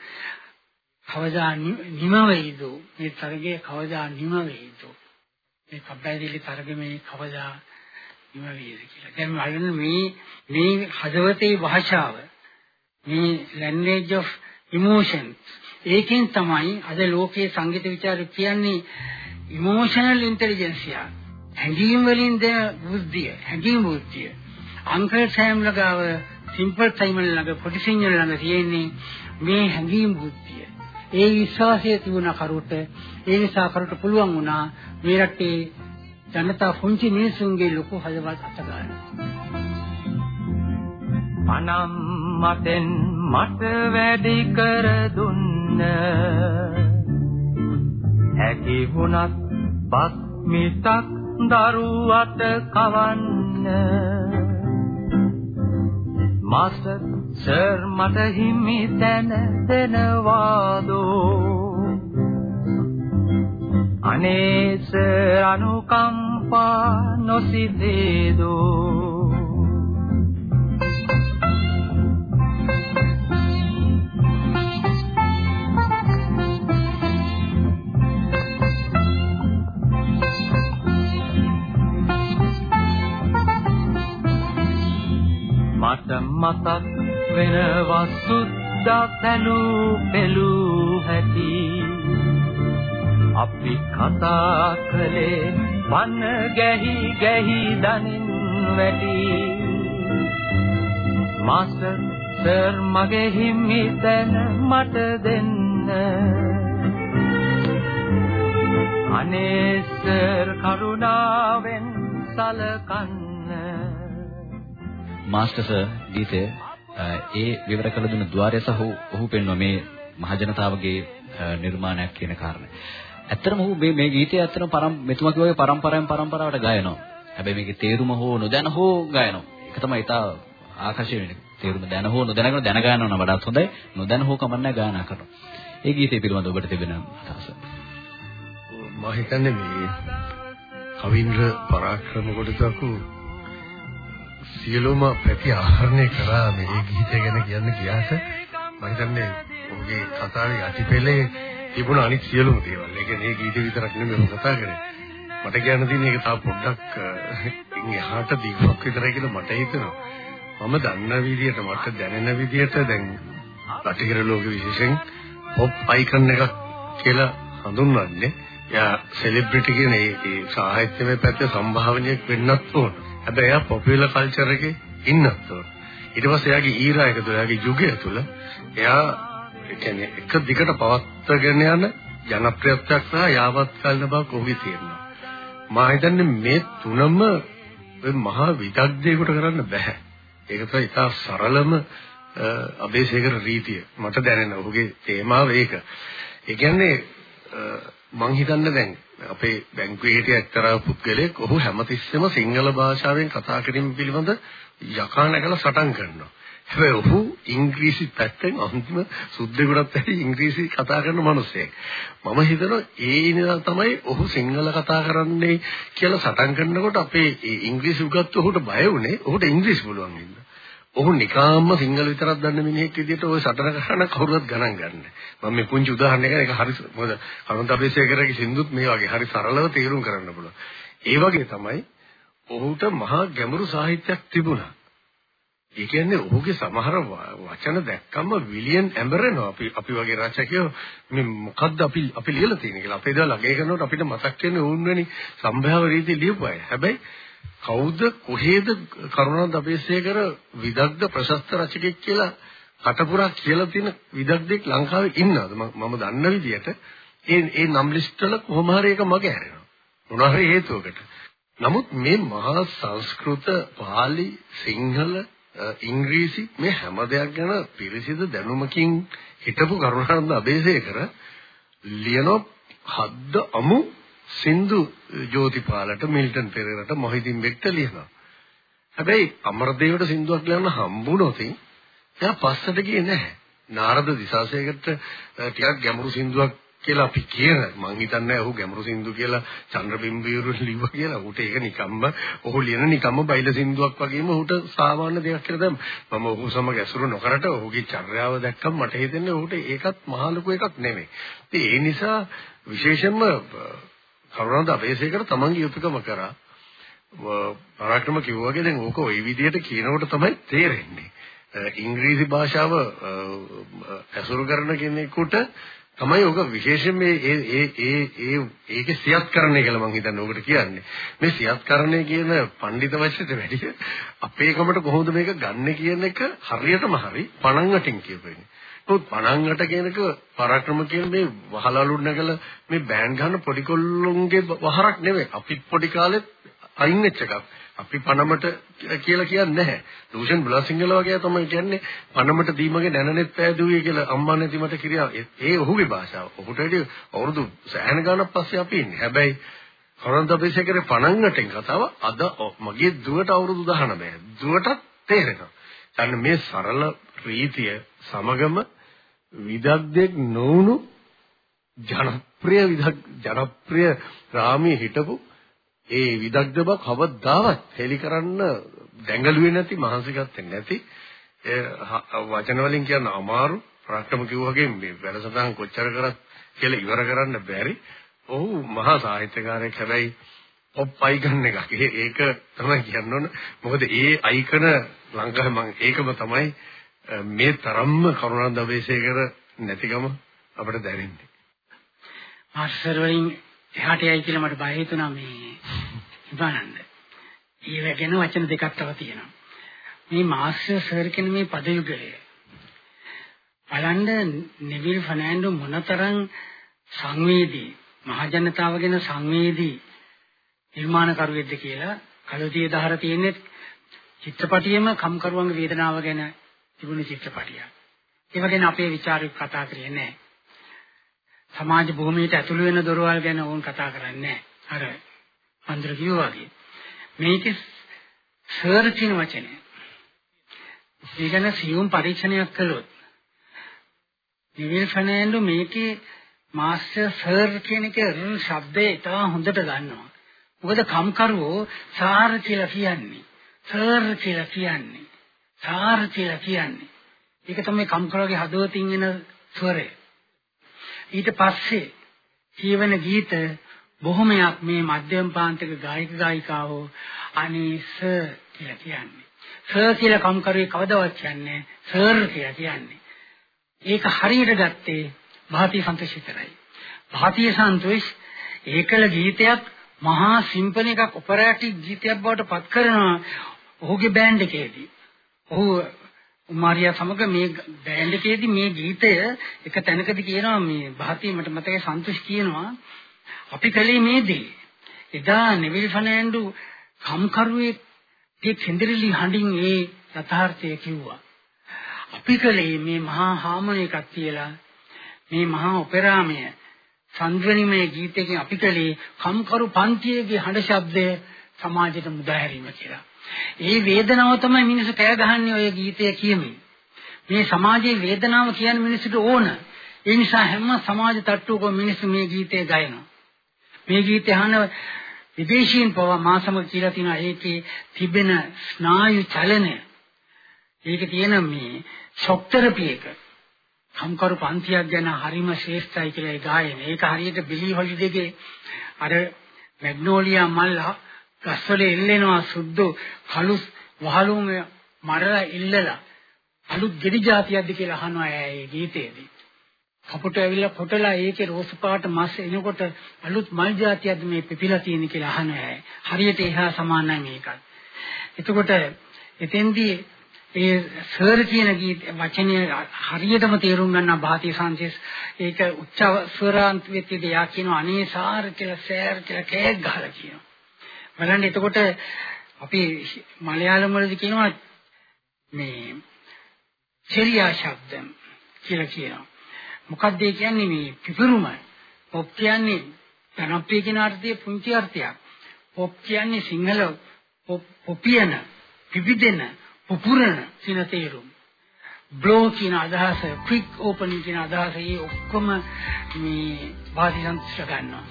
කවදා නිම වෙයිද? මේ තරගේ කවදා නිම වෙයිද? මේ කබ්බැදිලි තරගමේ කවදා නිම වෙයිද කියලා. දැන් බලන්න මේ මේ හදවතේ භාෂාව මේ language of emotions. ඒකෙන් තමයි අද ලෝකයේ සංගීත විචාරය කියන්නේ emotional intelligence හැඟීම් වලින් දෙන බුද්ධිය හැඟීම් බුද්ධිය අංකල් සෑම් ලගාව සිම්පල් සයිමන් ළඟ පොඩි සිංහල ළඟ තියෙන්නේ මේ හැඟීම් බුද්ධිය ඒ විශ්වාසය තිබුණ කරුට ඒ නිසා කරුට පුළුවන් වුණා මේ රටේ ජනතා පුංචි මිනිසුන්ගේ ලොකු හදවත් අත ගන්න. මනම් මතෙන් මට වැඩි කර දුන්න. හැකි වුණත් බත් මිසක් දරුවට කවන්න. මාස්ටර් සර් මට හිමි තැන දෙනවාදෝ. අනේ සර් අනුකම්පා නොසිතේදෝ. මට මතක් වෙනවා සුද්දා තැලූ පෙළූ හැටි. අපි කතා කළේ වන ගැහි ගැහි දනින් වැඩි මාස්ටර් සර් මගේ හිමි දැන මට දෙන්න. අනේ සර් කරුණාවෙන් සලකන්න මාස්ටර් සර් ගීතය ඒ විවර කළ දුන්න ద్వාරය සහ ඔහු පෙන්වන මේ මහජනතාවගේ uh, නිර්මාණයක් කියන කාරණේ. ඇත්තටම ඔහු මේ මේ ගීතය ඇත්තටම පරම් මෙතුමා කිව්වා පරම්පරාවෙන් පරම්පරාවට ගයනවා. හැබැයි මේකේ තේරුම හෝ නොදැන හෝ ගයනවා. ඒක තමයි ඉතා ආකර්ෂණීය වෙන්නේ. තේරුම දැන හෝ නොදැනගෙන දැන ගන්නවා නම් වඩාත් හොඳයි. නොදැන හෝ කමන්නේ ගායනා කරනවා. ඒ ගීතය පිළිබඳව ඔබට තිබෙන අදහස. මම හිතන්නේ මේ කවින්ද්‍ර පරාක්‍රම කොටසක සියලුම පැති ආහරණය කරා මේ ගීතය ගැන කියන්න ගියාට මම හිතන්නේ ඔහුගේ කතාවේ යටිපෙළේ තිබුණ අනිත් සියලුම දේවල්. ඒ කියන්නේ මේ ගීත විතරක් නෙමෙයි ඔහු කතා කරේ. මට කියන්න තියෙන්නේ ඒක තා පොඩ්ඩක් ඉන් එහාට දීපක් විතරයි කියලා මට හිතෙනවා. මම දන්න විදිහට මට දැනෙන විදිහට දැන් රටහිර ලෝක විශේෂයෙන් පොප් අයිකන් එකක් කියලා හඳුන්වන්නේ. එයා සෙලිබ්‍රිටි කියන ඒ සාහිත්‍යමය පැත්තේ සම්භාවනීයක් වෙන්නත් ඕන. හැබැයි එයා පොපියුලර් කල්චර් එකේ ඉන්නත් ඕන. ඊට පස්සේ එයාගේ ඊරා එක තුළ එයාගේ යුගය තුළ එයා කියන්නේ එක දිගට පවත්වාගෙන යන ජනප්‍රියත්වයක් සහ යාවත් කල්න බවක් ඔහුගේ තියෙනවා. මා හිතන්නේ මේ තුනම මහා විදග්ධයකට කරන්න බෑ. ඒක තමයි ඉතා සරලම අබේසේකර රීතිය. මට දැනෙන ඔහුගේ තේමාව ඒක. ඒ කියන්නේ මං හිතන්නේ දැන් අපේ බැංකුවේ හිටිය එක්තරා පුද්ගලයෙක් ඔහු හැමතිස්සෙම සිංහල භාෂාවෙන් කතා කිරීම පිළිබඳ යකා නැගලා සටන් කරනවා. හැබැයි ඔහු ඉංග්‍රීසි පැත්තෙන් අන්තිම සුද්දෙකුටත් ඇති ඉංග්‍රීසි කතා කරන මිනිසෙක්. මම හිතනවා ඒ ඉඳලා තමයි ඔහු සිංහල කතා කරන්නේ කියලා සටන් කරනකොට අපේ ඉංග්‍රීසි උගත්තු ඔහුට බය වුණේ. ඔහුට ඉංග්‍රීසි පුළුවන් හින්දා. ඔහු නිකාම්ම සිංහල විතරක් දන්න මිනිහෙක් විදිහට ওই සටන කරන කවුරුවත් ගණන් ගන්න. මම මේ පුංචි උදාහරණයක් ඒක හරි මොකද කරුණ අපේසේකරගේ සින්දුත් මේ වගේ හරි සරලව තේරුම් කරන්න පුළුවන්. ඒ වගේ තමයි ඔහුට මහා ගැඹුරු සාහිත්‍යයක් තිබුණා. ඒ කියන්නේ ඔහුගේ සමහර වචන දැක්කම විලියන් ඇඹරෙනවා අපි අපි වගේ රචකයෝ මේ මොකද්ද අපි අපි ලියලා තියෙන්නේ කියලා අපේ දේවල් අගය කරනකොට අපිට මතක් වෙන්නේ ඕන් වෙනි සම්භාව රීතිය ලියපු අය. හැබැයි කවුද කොහේද කරුණාන්ත අපේසේකර විදග්ධ ප්‍රශස්ත රචකෙක් කියලා කටපුරා කියලා තියෙන විදග්ධෙක් ලංකාවේ ඉන්නවද මම දන්න විදිහට ඒ ඒ නම් ලිස්ට් වල කොහොම හරි එක මගේ හැරෙනවා. මොනවා හරි හේතුවකට. නමුත් මේ මහා සංස්කෘත පාලි සිංහල ඉංග්‍රීසි මේ හැම දෙයක් ගැන පිරිසිදු දැනුමකින් හිටපු කරුණානන්ද අබේසේකර ලියන හද්ද අමු සින්දු ජෝතිපාලට මිල්ටන් පෙරේරට මොහිදින් බෙක්ට ලියනවා. හැබැයි අමරදේවට සින්දුවක් ලියන්න හම්බුනොත් එයා පස්සට ගියේ නැහැ. නාරද දිසාසේකට ටිකක් ගැඹුරු සින්දුවක් කියලා අපි කියන මං හිතන්නේ ඔහු ගැඹුරු සින්දු කියලා චන්ද්‍රබිම්බීරු ලිව්ව කියලා. ඌට ඒක නිකම්ම ඔහු ලියන නිකම්ම බයිල සින්දුවක් වගේම ඌට සාමාන්‍ය දෙයක් කියලා දැන් මම ඔහු සමග ඇසුරු නොකරට ඔහුගේ චර්යාව දැක්කම මට හිතෙන්නේ ඌට ඒකත් මහා ලොකු එකක් නෙමෙයි. ඒ නිසා විශේෂයෙන්ම කරුණාද අපේසේකර තමන්ගේ යුතුයකම කරා පරාක්‍රම කිව්වාගේ දැන් ඕක ওই විදිහට කියනකොට තමයි තේරෙන්නේ. ඉංග්‍රීසි භාෂාව ඇසුරු කරන කෙනෙකුට තමයි ඔක විශේෂයෙන් මේ ඒ ඒ ඒ ඒ ඒකේ සියත්කරණය කියලා මම හිතන්නේ ඔකට කියන්නේ. මේ සියත්කරණය කියන පඬිත වචනට වැඩිය අපේ කමට කොහොමද මේක ගන්නෙ කියන එක හරියටම හරි පණන් අටින් කියපෙන්නේ. නමුත් පණන් අට කියනක පරාක්‍රම කියන මේ වහලලු නැගලා මේ බෑන්ඩ් ගන්න පොඩි කොල්ලොන්ගේ වහරක් නෙමෙයි. අපි පොඩි කාලෙත් අයින් වෙච්ච එකක්. අපි පනමට කියලා කියන්නේ නැහැ. ලූෂන් බ්ලාසිංගල වගේ තමයි කියන්නේ පනමට දීමගේ නැනනෙත් පෑදුවේ කියලා අම්මා නැති මට කිරියා. ඒ ඔහුගේ භාෂාව. ඔහුට වැඩි අවුරුදු සෑහෙන ගානක් පස්සේ අපි ඉන්නේ. හැබැයි කරුණාදබේසේකරේ පණංගටෙන් කතාව අද මගේ දුවට අවුරුදු 19. දුවටත් තේරෙනවා. දැන් මේ සරල රීතිය සමගම විදග්ධෙක් නොවුණු ජනප්‍රිය විදග් ජනප්‍රිය රාමී හිටපු ඒ විදග්ධ බව කවදාවත් හෙලි කරන්න දැඟලුවේ නැති මහන්සි ගත්තේ නැති වචන වලින් කියන්න අමාරු රට්ටම කිව්වගේ මේ වැඩසටහන් කොච්චර කරත් කියලා ඉවර කරන්න බැරි. ඔහු මහා සාහිත්‍යකාරයෙක් හැබැයි පොප් අයිකන් එකක්. ඒක තමයි කියන්න ඕන. මොකද ඒ අයිකන ලංකාවේ මම ඒකම තමයි මේ තරම්ම කරුණා දවේශේකර නැතිකම අපිට දැනෙන්නේ. මාස්ටර් වලින් එහාට යයි කියලා මට බය හිතුණා මේ ඉබානන්ද. ඊව ගැන වචන දෙකක් තව තියෙනවා. මේ මාස්ටර් සර් කියන මේ පදයුගය බලන්න නෙවිල් ෆර්නෑන්ඩෝ මොනතරම් සංවේදී මහජනතාව ගැන සංවේදී නිර්මාණකරුවෙක්ද කියලා කලෝතිය දහර තියෙන්නේ චිත්‍රපටියෙම කම්කරුවන්ගේ වේදනාව ගැන තිබුණු චිත්‍රපටියක්. ඒ වගේන අපේ ਵਿਚාරයක් කතා කරන්නේ නැහැ. සමාජ භූමියට ඇතුළු වෙන දොරවල් ගැන ඕන් කතා කරන්නේ නැහැ. අර මන්දර කිව්වා වගේ. මේකේ සර් කියන වචනේ. ඒ ගැන සියුම් පරීක්ෂණයක් කළොත් නිවිල් ෆර්නෑන්ඩෝ මේකේ මාස්ටර් සර් කියන එක ශබ්දේ ඉතා හොඳට ගන්නවා. මොකද කම්කරුවෝ සාර කියලා කියන්නේ. සර් කියලා කියන්නේ. සාර කියලා කියන්නේ. ඒක තමයි කම්කරුවගේ හදවතින් එන ස්වරය. ඊට පස්සේ කියවන ගීත බොහොමයක් මේ මධ්‍යම පාන්තික ගායක ගායිකාවෝ අනීස කියලා කියන්නේ. සර් කියලා කම්කරුවේ කවදාවත් කියන්නේ සර් කියලා කියන්නේ. ඒක හරියට ගත්තේ භාතිය සන්තෝෂ විතරයි. භාතිය සන්තෝෂ ඒකල ගීතයක් මහා සිම්පනි එකක් ඔපරාටික් ගීතයක් බවට පත් කරනවා ඔහුගේ බෑන්ඩ් එකේදී. ඔහු මාරියා සමග මේ බෑන්ඩ් එකේදී මේ ගීතය එක තැනකදී කියනවා මේ භාතිය මට මතකයි සන්තෝෂ් කියනවා අපි කලේ මේ දේ. එදා නෙවිල් ෆර්නෑන්ඩෝ කම්කරුවේ ඒ කෙන්දරිලි හඬින් ඒ යථාර්ථය කිව්වා. අපි කලේ මේ මහා හාමෝනි එකක් තියලා මේ මහා ඔපෙරාමය සංග්‍රහණීමේ ගීතයකින් අපි කලේ කම්කරු පන්තියේ හඬ ශබ්දය සමාජයට මුදා හැරීම කියලා. ඒ වේදනාව තමයි මිනිස්සු කෑ ගහන්නේ ඔය ගීතය කියමින්. මේ සමාජයේ වේදනාව කියන්නේ මිනිස්සුන්ට ඕන. ඒ නිසා හැම සමාජ තට්ටුවකම මිනිස්සු මේ ගීතය ගයනවා. මේ ගීතය අහන විදේශීන් පවා මාසම කියලා තියෙනවා ඒකේ තිබෙන ස්නායු චලනය. ඒකේ තියෙන මේ ෂොක් තෙරපි එක. සම්කරු පන්තියක් ගැන හරිම ශ්‍රේෂ්ඨයි කියලා ඒ ගායන. ඒක හරියට බිලි හොලිඩේගේ අර මැග්නෝලියා මල් ගස්වල එල්ලෙනවා සුද්ධ කළු වහලුම මරලා ඉල්ලලා අලුත් ගෙඩි జాතියක්ද කියලා අහනවා ඒ ගීතයේදී. කපුට ඇවිල්ලා කොටලා ඒකේ රෝස පාට මස් එනකොට අලුත් මල් జాතියක්ද මේ පිපිලා තියෙන කියලා අහනවා. හරියට එහා සමානයි මේකත්. එතකොට එතෙන්දී ඒ සර් කියන ගීත වචනය හරියටම තේරුම් ගන්න භාතිය සංසස් ඒක උච්ච ස්වරාන්ත වෙතිදී යා කියනවා අනේ සාර කියලා සෑර් කියලා කෑග් ගහලා කියනවා. බලන්න එතකොට අපි මලයාලම් වලදී කියනවා මේ චර්යා ශබ්දම් කියලා කියනවා. මොකක්ද ඒ කියන්නේ මේ පිපිරුම පොප් කියන්නේ ජනප්‍රිය කියන අර්ථයේ පුංචි අර්ථයක්. පොප් කියන්නේ සිංහල පොපියන පිපිදෙන පුපුරන කියන තේරුම. බ්ලෝ කියන අදහස, ක්වික් ඕපනින් කියන අදහස ඒ ඔක්කොම මේ වාසි සංස්කෘත ගන්නවා.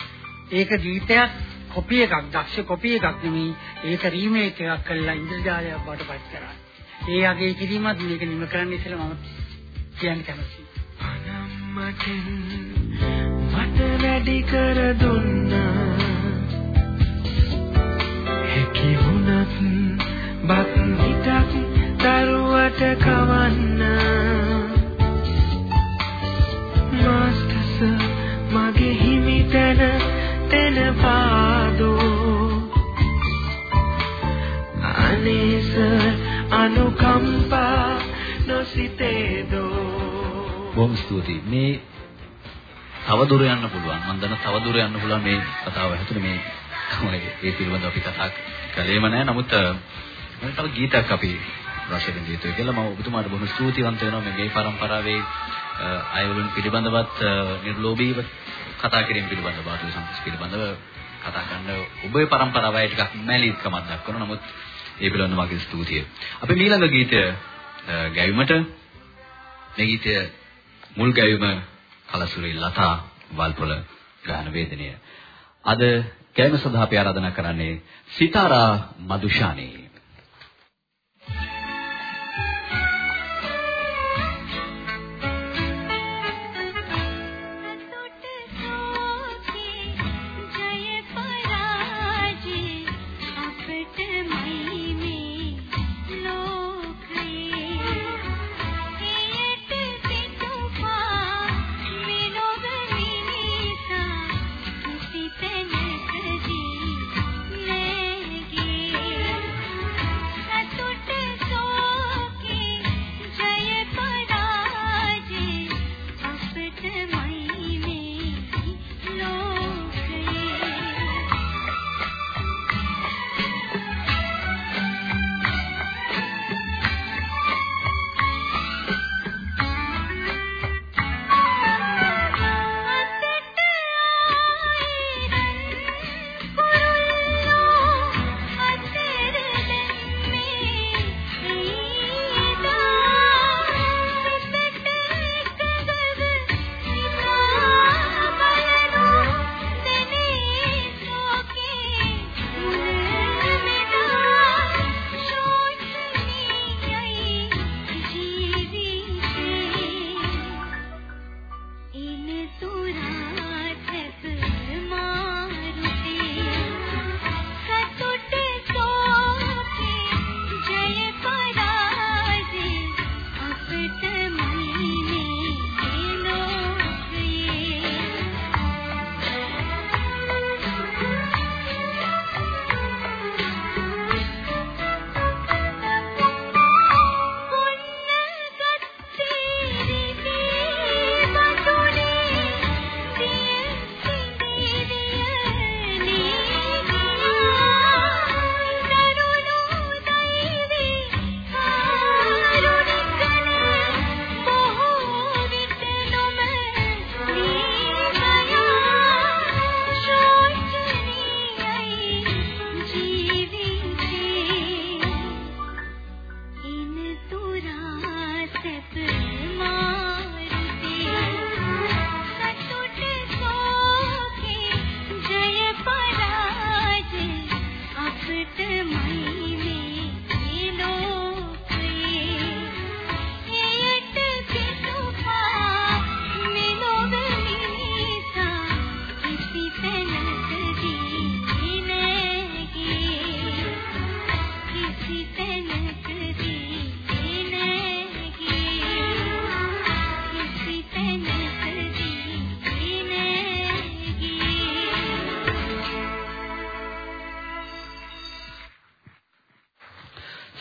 ඒක ගීතයක් කොපි එකක්, දක්ෂ කොපි එකක් නෙමෙයි. ඒක රීමේක් එකක් කරලා ඉන්ද්‍රජාලයක් බවට පත් කරා. ඒ අගේ කිරීමත් මේක නිම කරන්න ඉස්සෙල්ලා මම කියන්න කැමතියි. අනම්මකින් මට වැඩි කර දුන්නා. හැකි වුණත් බත් හිටක් දරුවට කවන්න නොසිතේදෝ බොහොම ස්තුතියි මේ තව දුර යන්න පුළුවන් මම දන්න තව දුර යන්න පුළුවන් මේ කතාව ඇතුළේ මේ තමයි ඒ පිළිබඳව අපි කතා කළේම නැහැ නමුත් මම තව ගීතයක් අපි රසයෙන් දීතුයි කියලා මම ඔබතුමාට බොහොම ස්තුතිවන්ත වෙනවා මේ ගේ පරම්පරාවේ අයවලුන් පිළිබඳවත් නිර්ලෝභීව කතා කිරීම පිළිබඳව බාහිර සංස්කෘතිය පිළිබඳව කතා කරන්න ඔබේ પરම්පරාවයි ටිකක් මැලිකමක් දක්වනවා. නමුත් ඒ පිළිබඳව මගේ ස්තුතිය. අපි ඊළඟ ගීතය ගැයීමට මේ ගීතය මුල් ගැයීම කලසුරි ලතා වල්පොල ගාන වේදනය. අද ගැයීම සඳහා අපි ආරාධනා කරන්නේ සිතාරා මදුෂානී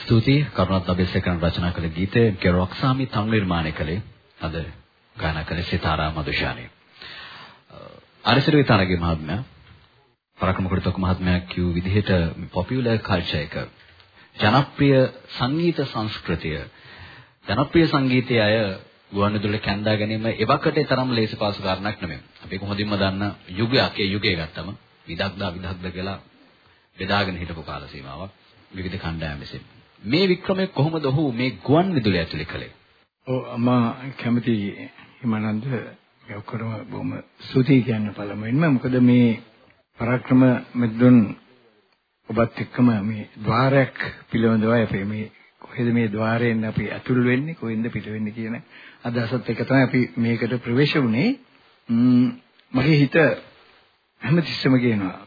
ස්තුතියි කරුණාත් අබේසේකරන් රචනා කළ ගීතය කෙරොක්සාමි තනු නිර්මාණය කළේ අද ගායනා කළ සිතාරා මදුෂානි. අරිසිර විතරගේ මහත්මයා පරක්‍රම කුඩතක මහත්මයා කියු විදිහට පොපියුලර් කල්චර් එක ජනප්‍රිය සංගීත සංස්කෘතිය ජනප්‍රිය සංගීතයේ අය ගුවන්විදුලියේ කැඳා ගැනීම එවකට තරම් ලේසි පාසු කාරණයක් නෙමෙයි. අපි කොහොමදින්ම දන්න යුගයක් ඒ යුගය ගත්තම විදග්ධා විදග්ධ කියලා බෙදාගෙන හිටපු කාල සීමාවක් විවිධ කණ්ඩායම් විසින්. මේ වික්‍රමය කොහොමද ඔහු මේ ගුවන් විදුලිය ඇතුලේ කළේ? ඔව් මම කැමති හිමානන්ද මේ ඔක්කොම බොහොම ස්තුතියි කියන්න පළමුවෙන්ම. මොකද මේ පරාක්‍රම මෙද්දුන් ඔබත් එක්කම මේ ద్వාරයක් පිළිබඳව අපේ මේ කොහෙද මේ ద్వාරයෙන් අපි ඇතුල් වෙන්නේ කොහෙන්ද පිට වෙන්නේ කියන අදහසත් එක තමයි අපි මේකට ප්‍රවේශ වුනේ මගේ හිත හැමතිස්සෙම කියනවා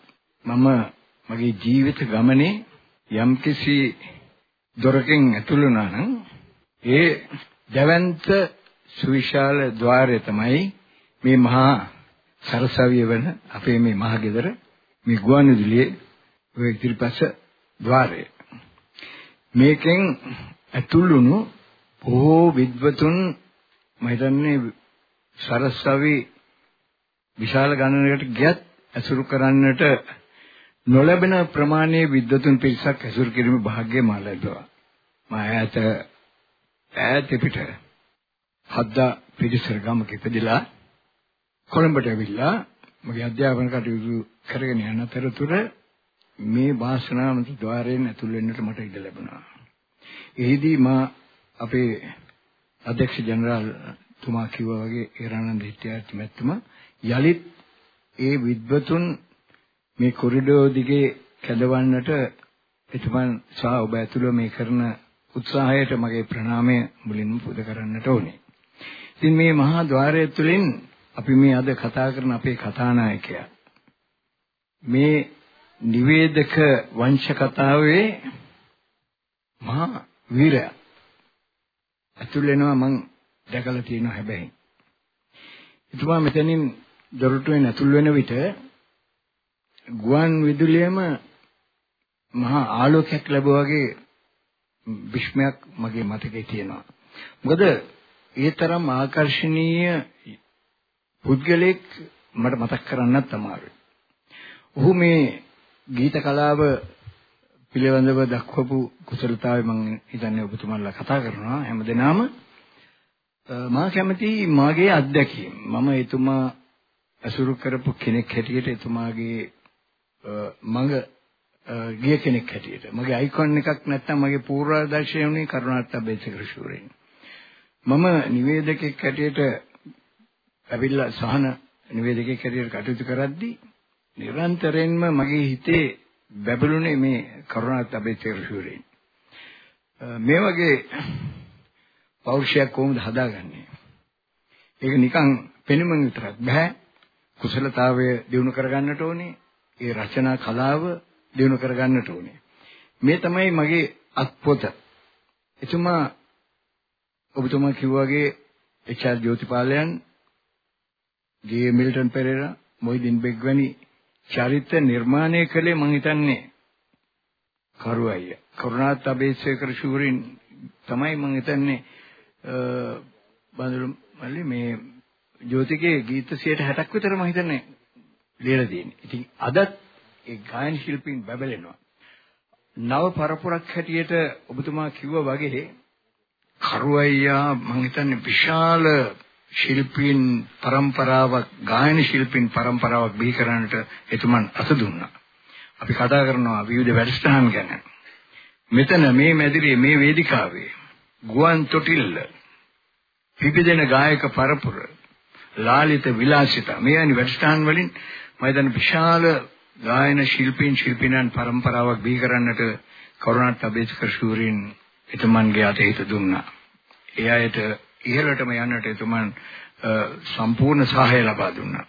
මම මගේ ජීවිත ගමනේ යම්කිසි දොරකින් ඇතුළු වුණා නම් ඒ දැවැන්ත සුවිශාල ద్వාරය තමයි මේ මහා සරසවිය වෙන අපේ මේ මහ ගෙදර මේ ගුවන්විදුලියේ ඔය ඉතිරිපස ద్వාරය. මේකෙන් ඇතුළුණු බොහෝ විද්වතුන් මම හිතන්නේ සරසවි විශාල ගණනකට ගියත් ඇසුරු කරන්නට නොලැබෙන ප්‍රමාණයේ විද්වතුන් පිරිසක් ඇසුරු කිරීමේ වාසනාව මා ලැබුවා. මම ඈත ඈත පිට හද්දා පිරිසර ගමක ඉපදිලා කොළඹට ඇවිල්ලා මගේ අධ්‍යාපන කටයුතු කරගෙන යන අතරතුර මේ වාසනාවන්ත ద్వාරයෙන් ඇතුල් වෙන්නට මට ඉඩ ලැබුණා. එහිදී මා අපේ අධ්‍යක්ෂ ජනරාල් තුමා කිව්වා වගේ ඒරානන්ද හිටියාච්චි මැතිතුමා යලිත් ඒ විද්වතුන් මේ කොරිඩෝ දිගේ කැඳවන්නට එතුමන් සහ ඔබ ඇතුළු මේ කරන උත්සාහයට මගේ ප්‍රණාමය මුලින්ම පුද කරන්නට ඕනේ. ඉතින් මේ මහා ద్వාරය තුළින් අපි මේ අද කතා කරන අපේ කතානායකයා මේ නිවේදක වංශ කතාවේ මහා වීරයා ඇතුල් වෙනවා මං දැකලා තියෙනවා හැබැයි. එතුමා මෙතනින් දොරටුවෙන් ඇතුල් වෙන විට ගුවන් විදුලියේම මහා ආලෝකයක් ලැබුවා වගේ විශ්මයක් මගේ මතකේ තියෙනවා. මොකද ඒ තරම් ආකර්ශනීය පුද්ගලෙක් මට මතක් කරන්නත් අමාරුයි. ඔහු මේ ගීත කලාව පිළිබඳව දක්වපු කුසලතාවය මම හිතන්නේ ඔබතුමාලා කතා කරනවා හැමදෙනාම මා කැමති මාගේ අත්දැකීම් මම එතුමා අසුරු කරපු කෙනෙක් හැටියට එතුමාගේ මඟ ගිය කෙනෙක් හැටියට මගේ අයිකොන් එකක් නැත්තම් මගේ පූර්වාදර්ශය වුණේ කරුණාරත්න බේසකර ශූරෙන් මම නිවේදකෙක් හැටියට ඇවිල්ලා සහන නිවේදකෙක් හැටියට කටයුතු කරද්දී නිරන්තරයෙන්ම මගේ හිතේ බැබළුනේ මේ කරුණාත් අබේචර ශූරයන්. මේ වගේ පෞරුෂයක් කොහොමද හදාගන්නේ? ඒක නිකන් පෙනුමෙන් විතරක් බෑ. කුසලතාවය දිනු කරගන්නට ඕනේ. ඒ රචනා කලාව දිනු කරගන්නට ඕනේ. මේ තමයි මගේ අත්පොත. එතුමා ඔබතුමා කිව්වාගේ එච්.ආර්. ජෝතිපාලයන්, ජේ මිල්ටන් පෙරේරා, මොයිදින් බෙග් වැනි චරිත නිර්මාණය කළේ මං හිතන්නේ කරුවయ్య. කරුණාත් අබේසේකර ශූරින් තමයි මං හිතන්නේ බඳුරු මල්ලි මේ ජෝතිකේ ගීත 60ක් විතර මං හිතන්නේ ලියලා තියෙන්නේ. ඉතින් අදත් ඒ ගායන ශිල්පීන් බබලෙනවා. නව පරපුරක් හැටියට ඔබතුමා කිව්වා වගේ කරුවයියා මම හිතන්නේ විශාල ශිල්පීන් પરම්පරාවක් ගායන ශිල්පීන් પરම්පරාවක් බිහි කරන්නට එතුමන් අත දුන්නා. අපි කතා කරනවා විවිධ වැඩසටහන් ගැන. මෙතන මේ මැදිරියේ මේ වේදිකාවේ ගුවන් තොටිල්ල පිබිදෙන ගායක පරපුර ලාලිත විලාසිතා මේ යනි වැඩසටහන් වලින් මම දැන් විශාල ගායන ශිල්පීන් ශිල්පිනයන් પરම්පරාවක් බිහි කරන්නට කරුණාත් අබේස්කර ශූරින් එතුමන්ගේ අතේ හිත දුන්නා. ඒ අයට ඉහළටම යන්නට එතුමන් සම්පූර්ණ සහාය ලබා දුන්නා.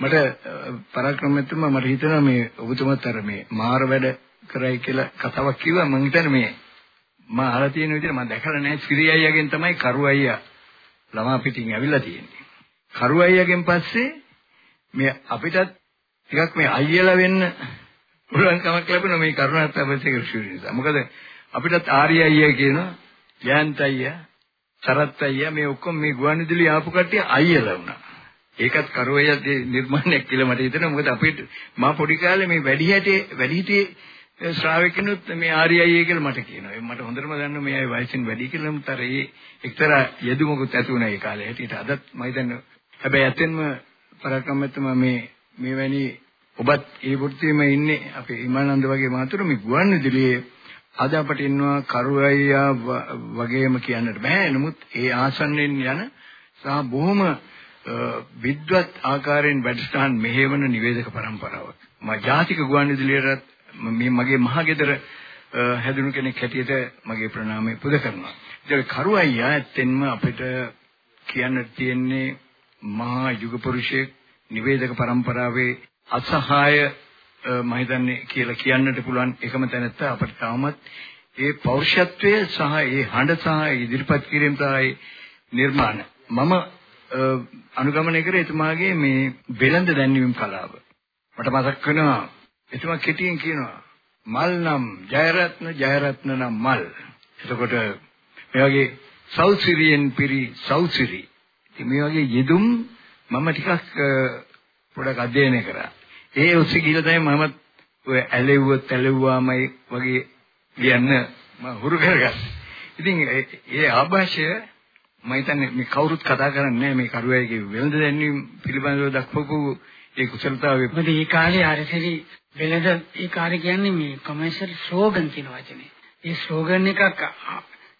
මට පරාක්‍රමතුමා මට හිතෙනවා මේ ඔබතුමාත් අර මේ මාර වැඩ කරයි කියලා කතාවක් කිව්වා මම හිතන්නේ මේ මම අහලා තියෙන විදිහට මම දැකලා නැහැ සිරි අයියාගෙන් තමයි කරු අයියා ළමා පිටින් ඇවිල්ලා තියෙන්නේ. කරු අයියාගෙන් පස්සේ මේ අපිටත් ටිකක් මේ අයියලා වෙන්න පුළුවන් කමක් ලැබුණා මේ කරුණාත් අපසේ කෘෂි නිසා. මොකද අපිටත් ආර්ය අයියා කියනවා ජයන්ත අයියා සරත් අයියා මේ ඔක්කොම මේ ගුවන්විදුලි ආපු කට්ටිය අයියලා වුණා. ඒකත් කරෝයගේ නිර්මාණයක් කියලා මට හිතෙනවා. මොකද අපිට මා පොඩි කාලේ මේ වැඩි හැටේ වැඩි හිටියේ ශ්‍රාවකිනුත් මේ ආර්ය අයියා කියලා මට කියනවා. ඒ මට හොඳටම දන්නවා මේ අය වයසින් වැඩි කියලා මුතර ඒ එක්තරා යෙදුමකුත් ඇති වුණා ඒ කාලේ හැටියට. අදත් මම හිතන්නේ හැබැයි ඇත්තෙන්ම පරක්‍රමතුම මේ මෙවැනි ඔබත් ඒ වෘත්තියේම ඉන්නේ අපේ ඉමානන්ද වගේ මාතුරු මේ ගුවන්විදුලියේ අද අපට ඉන්නවා කරුවැයියා වගේම කියන්නට බෑ. නමුත් ඒ ආසන්නෙන් යන සහ බොහොම විද්වත් ආකාරයෙන් වැඩසටහන් මෙහෙවන නිවේදක પરම්පරාවක්. මා ජාතික ගුවන්විදුලියට මේ මගේ මහගෙදර හැදුණු කෙනෙක් හැටියට මගේ ප්‍රණාමය පුද කරනවා. ඒක කරුවැයියා ඇත්තෙන්ම අපිට කියන්න තියෙන්නේ මහා යුග පුරුෂයෙක් නිවේදක પરම්පරාවේ අසහාය මම හිතන්නේ කියලා කියන්නට පුළුවන් එකම තැනත්ත අපිට තාමත් ඒ පෞරුෂත්වය සහ ඒ හඬ සහ ඉදිරිපත් කිරීම සහ නිර්මාණ මම අනුගමනය කරේ එතුමාගේ මේ වෙළඳ දැන්වීම කලාව. මට මතක් වෙනවා එතුමා කෙටියෙන් කියනවා මල් නම් ජයරත්න ජයරත්න නම් මල්. එතකොට මේ වගේ සෞසිරියෙන් පිරි සෞසිරි. ඉතින් මේ වගේ යෙදුම් මම ටිකක් පොඩක් අධ්‍යයනය කරා. ඒ ඔස්සේ ගිහලා තමයි මමත් ඔය ඇලෙව්ව තැලෙව්වාමයි වගේ කියන්න මම හුරු කරගත්තා. ඉතින් ඒ ආభాෂය මම හිතන්නේ මේ කවුරුත් කතා කරන්නේ මේ කරුවැයගේ වෙළඳ දැන්වීම පිළිබඳව දක්වපු ඒ කුසලතාවය. මොකද ඒ කාලේ ආරසිරි වෙළඳ ඒ කාර්ය කියන්නේ මේ කොමර්ෂල් ස්ලෝගන් කියන වචනේ. ඒ ස්ලෝගන් එකක්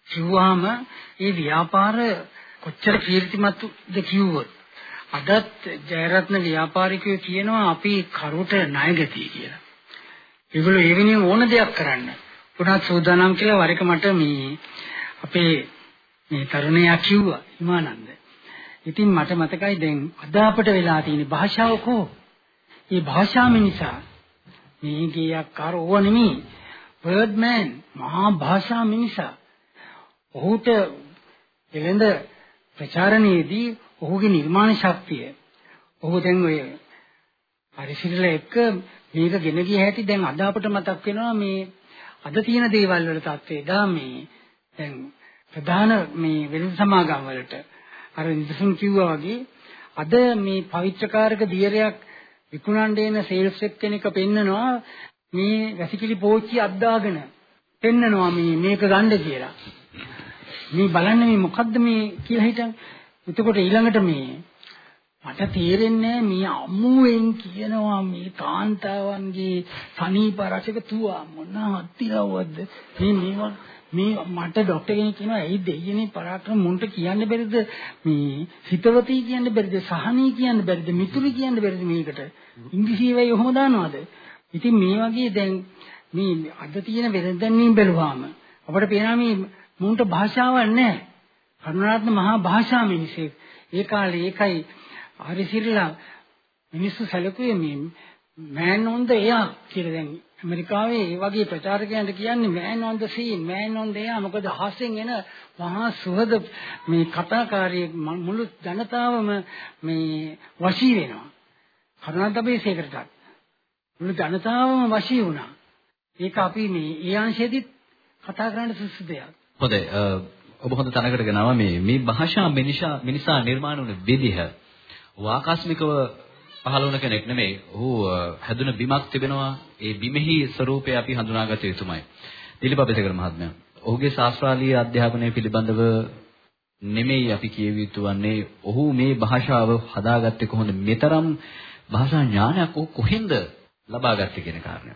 කිව්වහම ඒ ව්‍යාපාර කොච්චර කීර්තිමත්ද කිව්වොත් අදත් ජයරත්න ව්‍යාපාරිකයෝ කියනවා අපි කරුට ණයගතිය කියලා. ඒගොල්ලෝ ඒ වෙනුවෙන් ඕන දෙයක් කරන්න. පුරාත් සූදානම් කියලා වර එක මට මේ අපේ මේ තරුණයා කිව්වා හිමානන්ද. ඉතින් මට මතකයි දැන් අද අපට වෙලා තියෙන භාෂාව කෝ? මේ භාෂාව නිසා මේ ගියක් අර ඕව නෙමෙයි. වර්ඩ් මෑන් මහා භාෂා මිනිසා. ඔහුට එළඳ ප්‍රචාරණයේදී ඔහුගේ නිර්මාණ ශක්තිය ඔහු දැන් ඔය පරිශීලන එක්ක මේක ගෙන ගිය හැටි දැන් අද අපට මතක් වෙනවා මේ අද තියෙන දේවල් වල தත්ත්වය දා මේ දැන් ප්‍රධාන මේ වෙළඳ සමාගම් වලට අර නිදසුන් කිව්වා වගේ අද මේ පවිත්‍රකාරක දියරයක් විකුණන්න එන සේල්ස් එක් කෙනෙක් පෙන්නනවා මේ වැසිකිලි පෝච්චි අද්දාගෙන පෙන්නනවා මේ මේක ගන්න කියලා. මේ බලන්න මේ මොකද්ද මේ කියලා හිතන්. එතකොට ඊළඟට මේ මට තේරෙන්නේ මේ අමුවෙන් කියනවා මේ කාන්තාවන්ගේ සනීප රසක තුවා මොන අත්තිරවද්ද මේ මේවා මේ මට ડોක්ටර් කෙනෙක් කියනවා ඇයි දෙයියනේ පරාක්‍රම මුන්ට කියන්න බැරිද? මේ හිතවතී කියන්න බැරිද? සහනී කියන්න බැරිද? මිතුරු කියන්න බැරිද මේකට? ඉංග්‍රීසියෙයි ඔහොම දානවද? ඉතින් මේ වගේ දැන් මේ අද තියෙන වෙනදැන්වීම් බැලුවාම අපිට පේනවා මේ මුන්ට භාෂාවක් නැහැ. කරුණාරත්න මහා භාෂා මිනිසෙක්. ඒ කාලේ ඒකයි ආරිසිරලා මිනිස්සු සැලකුවේ මේ man on the air කියලා දැන් ඇමරිකාවේ ඒ වගේ ප්‍රචාරකයන්ට කියන්නේ man on the scene man on the air මොකද හාස්යෙන් එන මහා සුහද මේ කතාකාරී මුළු ජනතාවම මේ වශී වෙනවා. කරුණාතපේසේකටත් මුළු ජනතාවම වශී වුණා. ඒක අපි මේ ඒ අංශෙදිත් කතා කරන්න සුසු දෙයක්. හොඳයි ඔබ හොඳ තැනකට ගෙනාවා මේ මේ භාෂා මිනිසා මිනිසා නිර්මාණ වුණ විදිහ වාකාස්මිකව පහළ වුණ කෙනෙක් නෙමෙයි. ඔහු හැදුන බිමක් තිබෙනවා. ඒ බිමෙහි ස්වરૂපය අපි හඳුනාගත යුතුමයි. දිලිපබෙසකර මහත්මයා. ඔහුගේ ශාස්ත්‍රාලීය අධ්‍යාපනය පිළිබඳව නෙමෙයි අපි කියවිය යුතු වන්නේ ඔහු මේ භාෂාව හදාගත්තේ කොහොමද? මෙතරම් භාෂා ඥානයක් ඔහු කොහෙන්ද ලබාගත්තේ කියන කාරණය.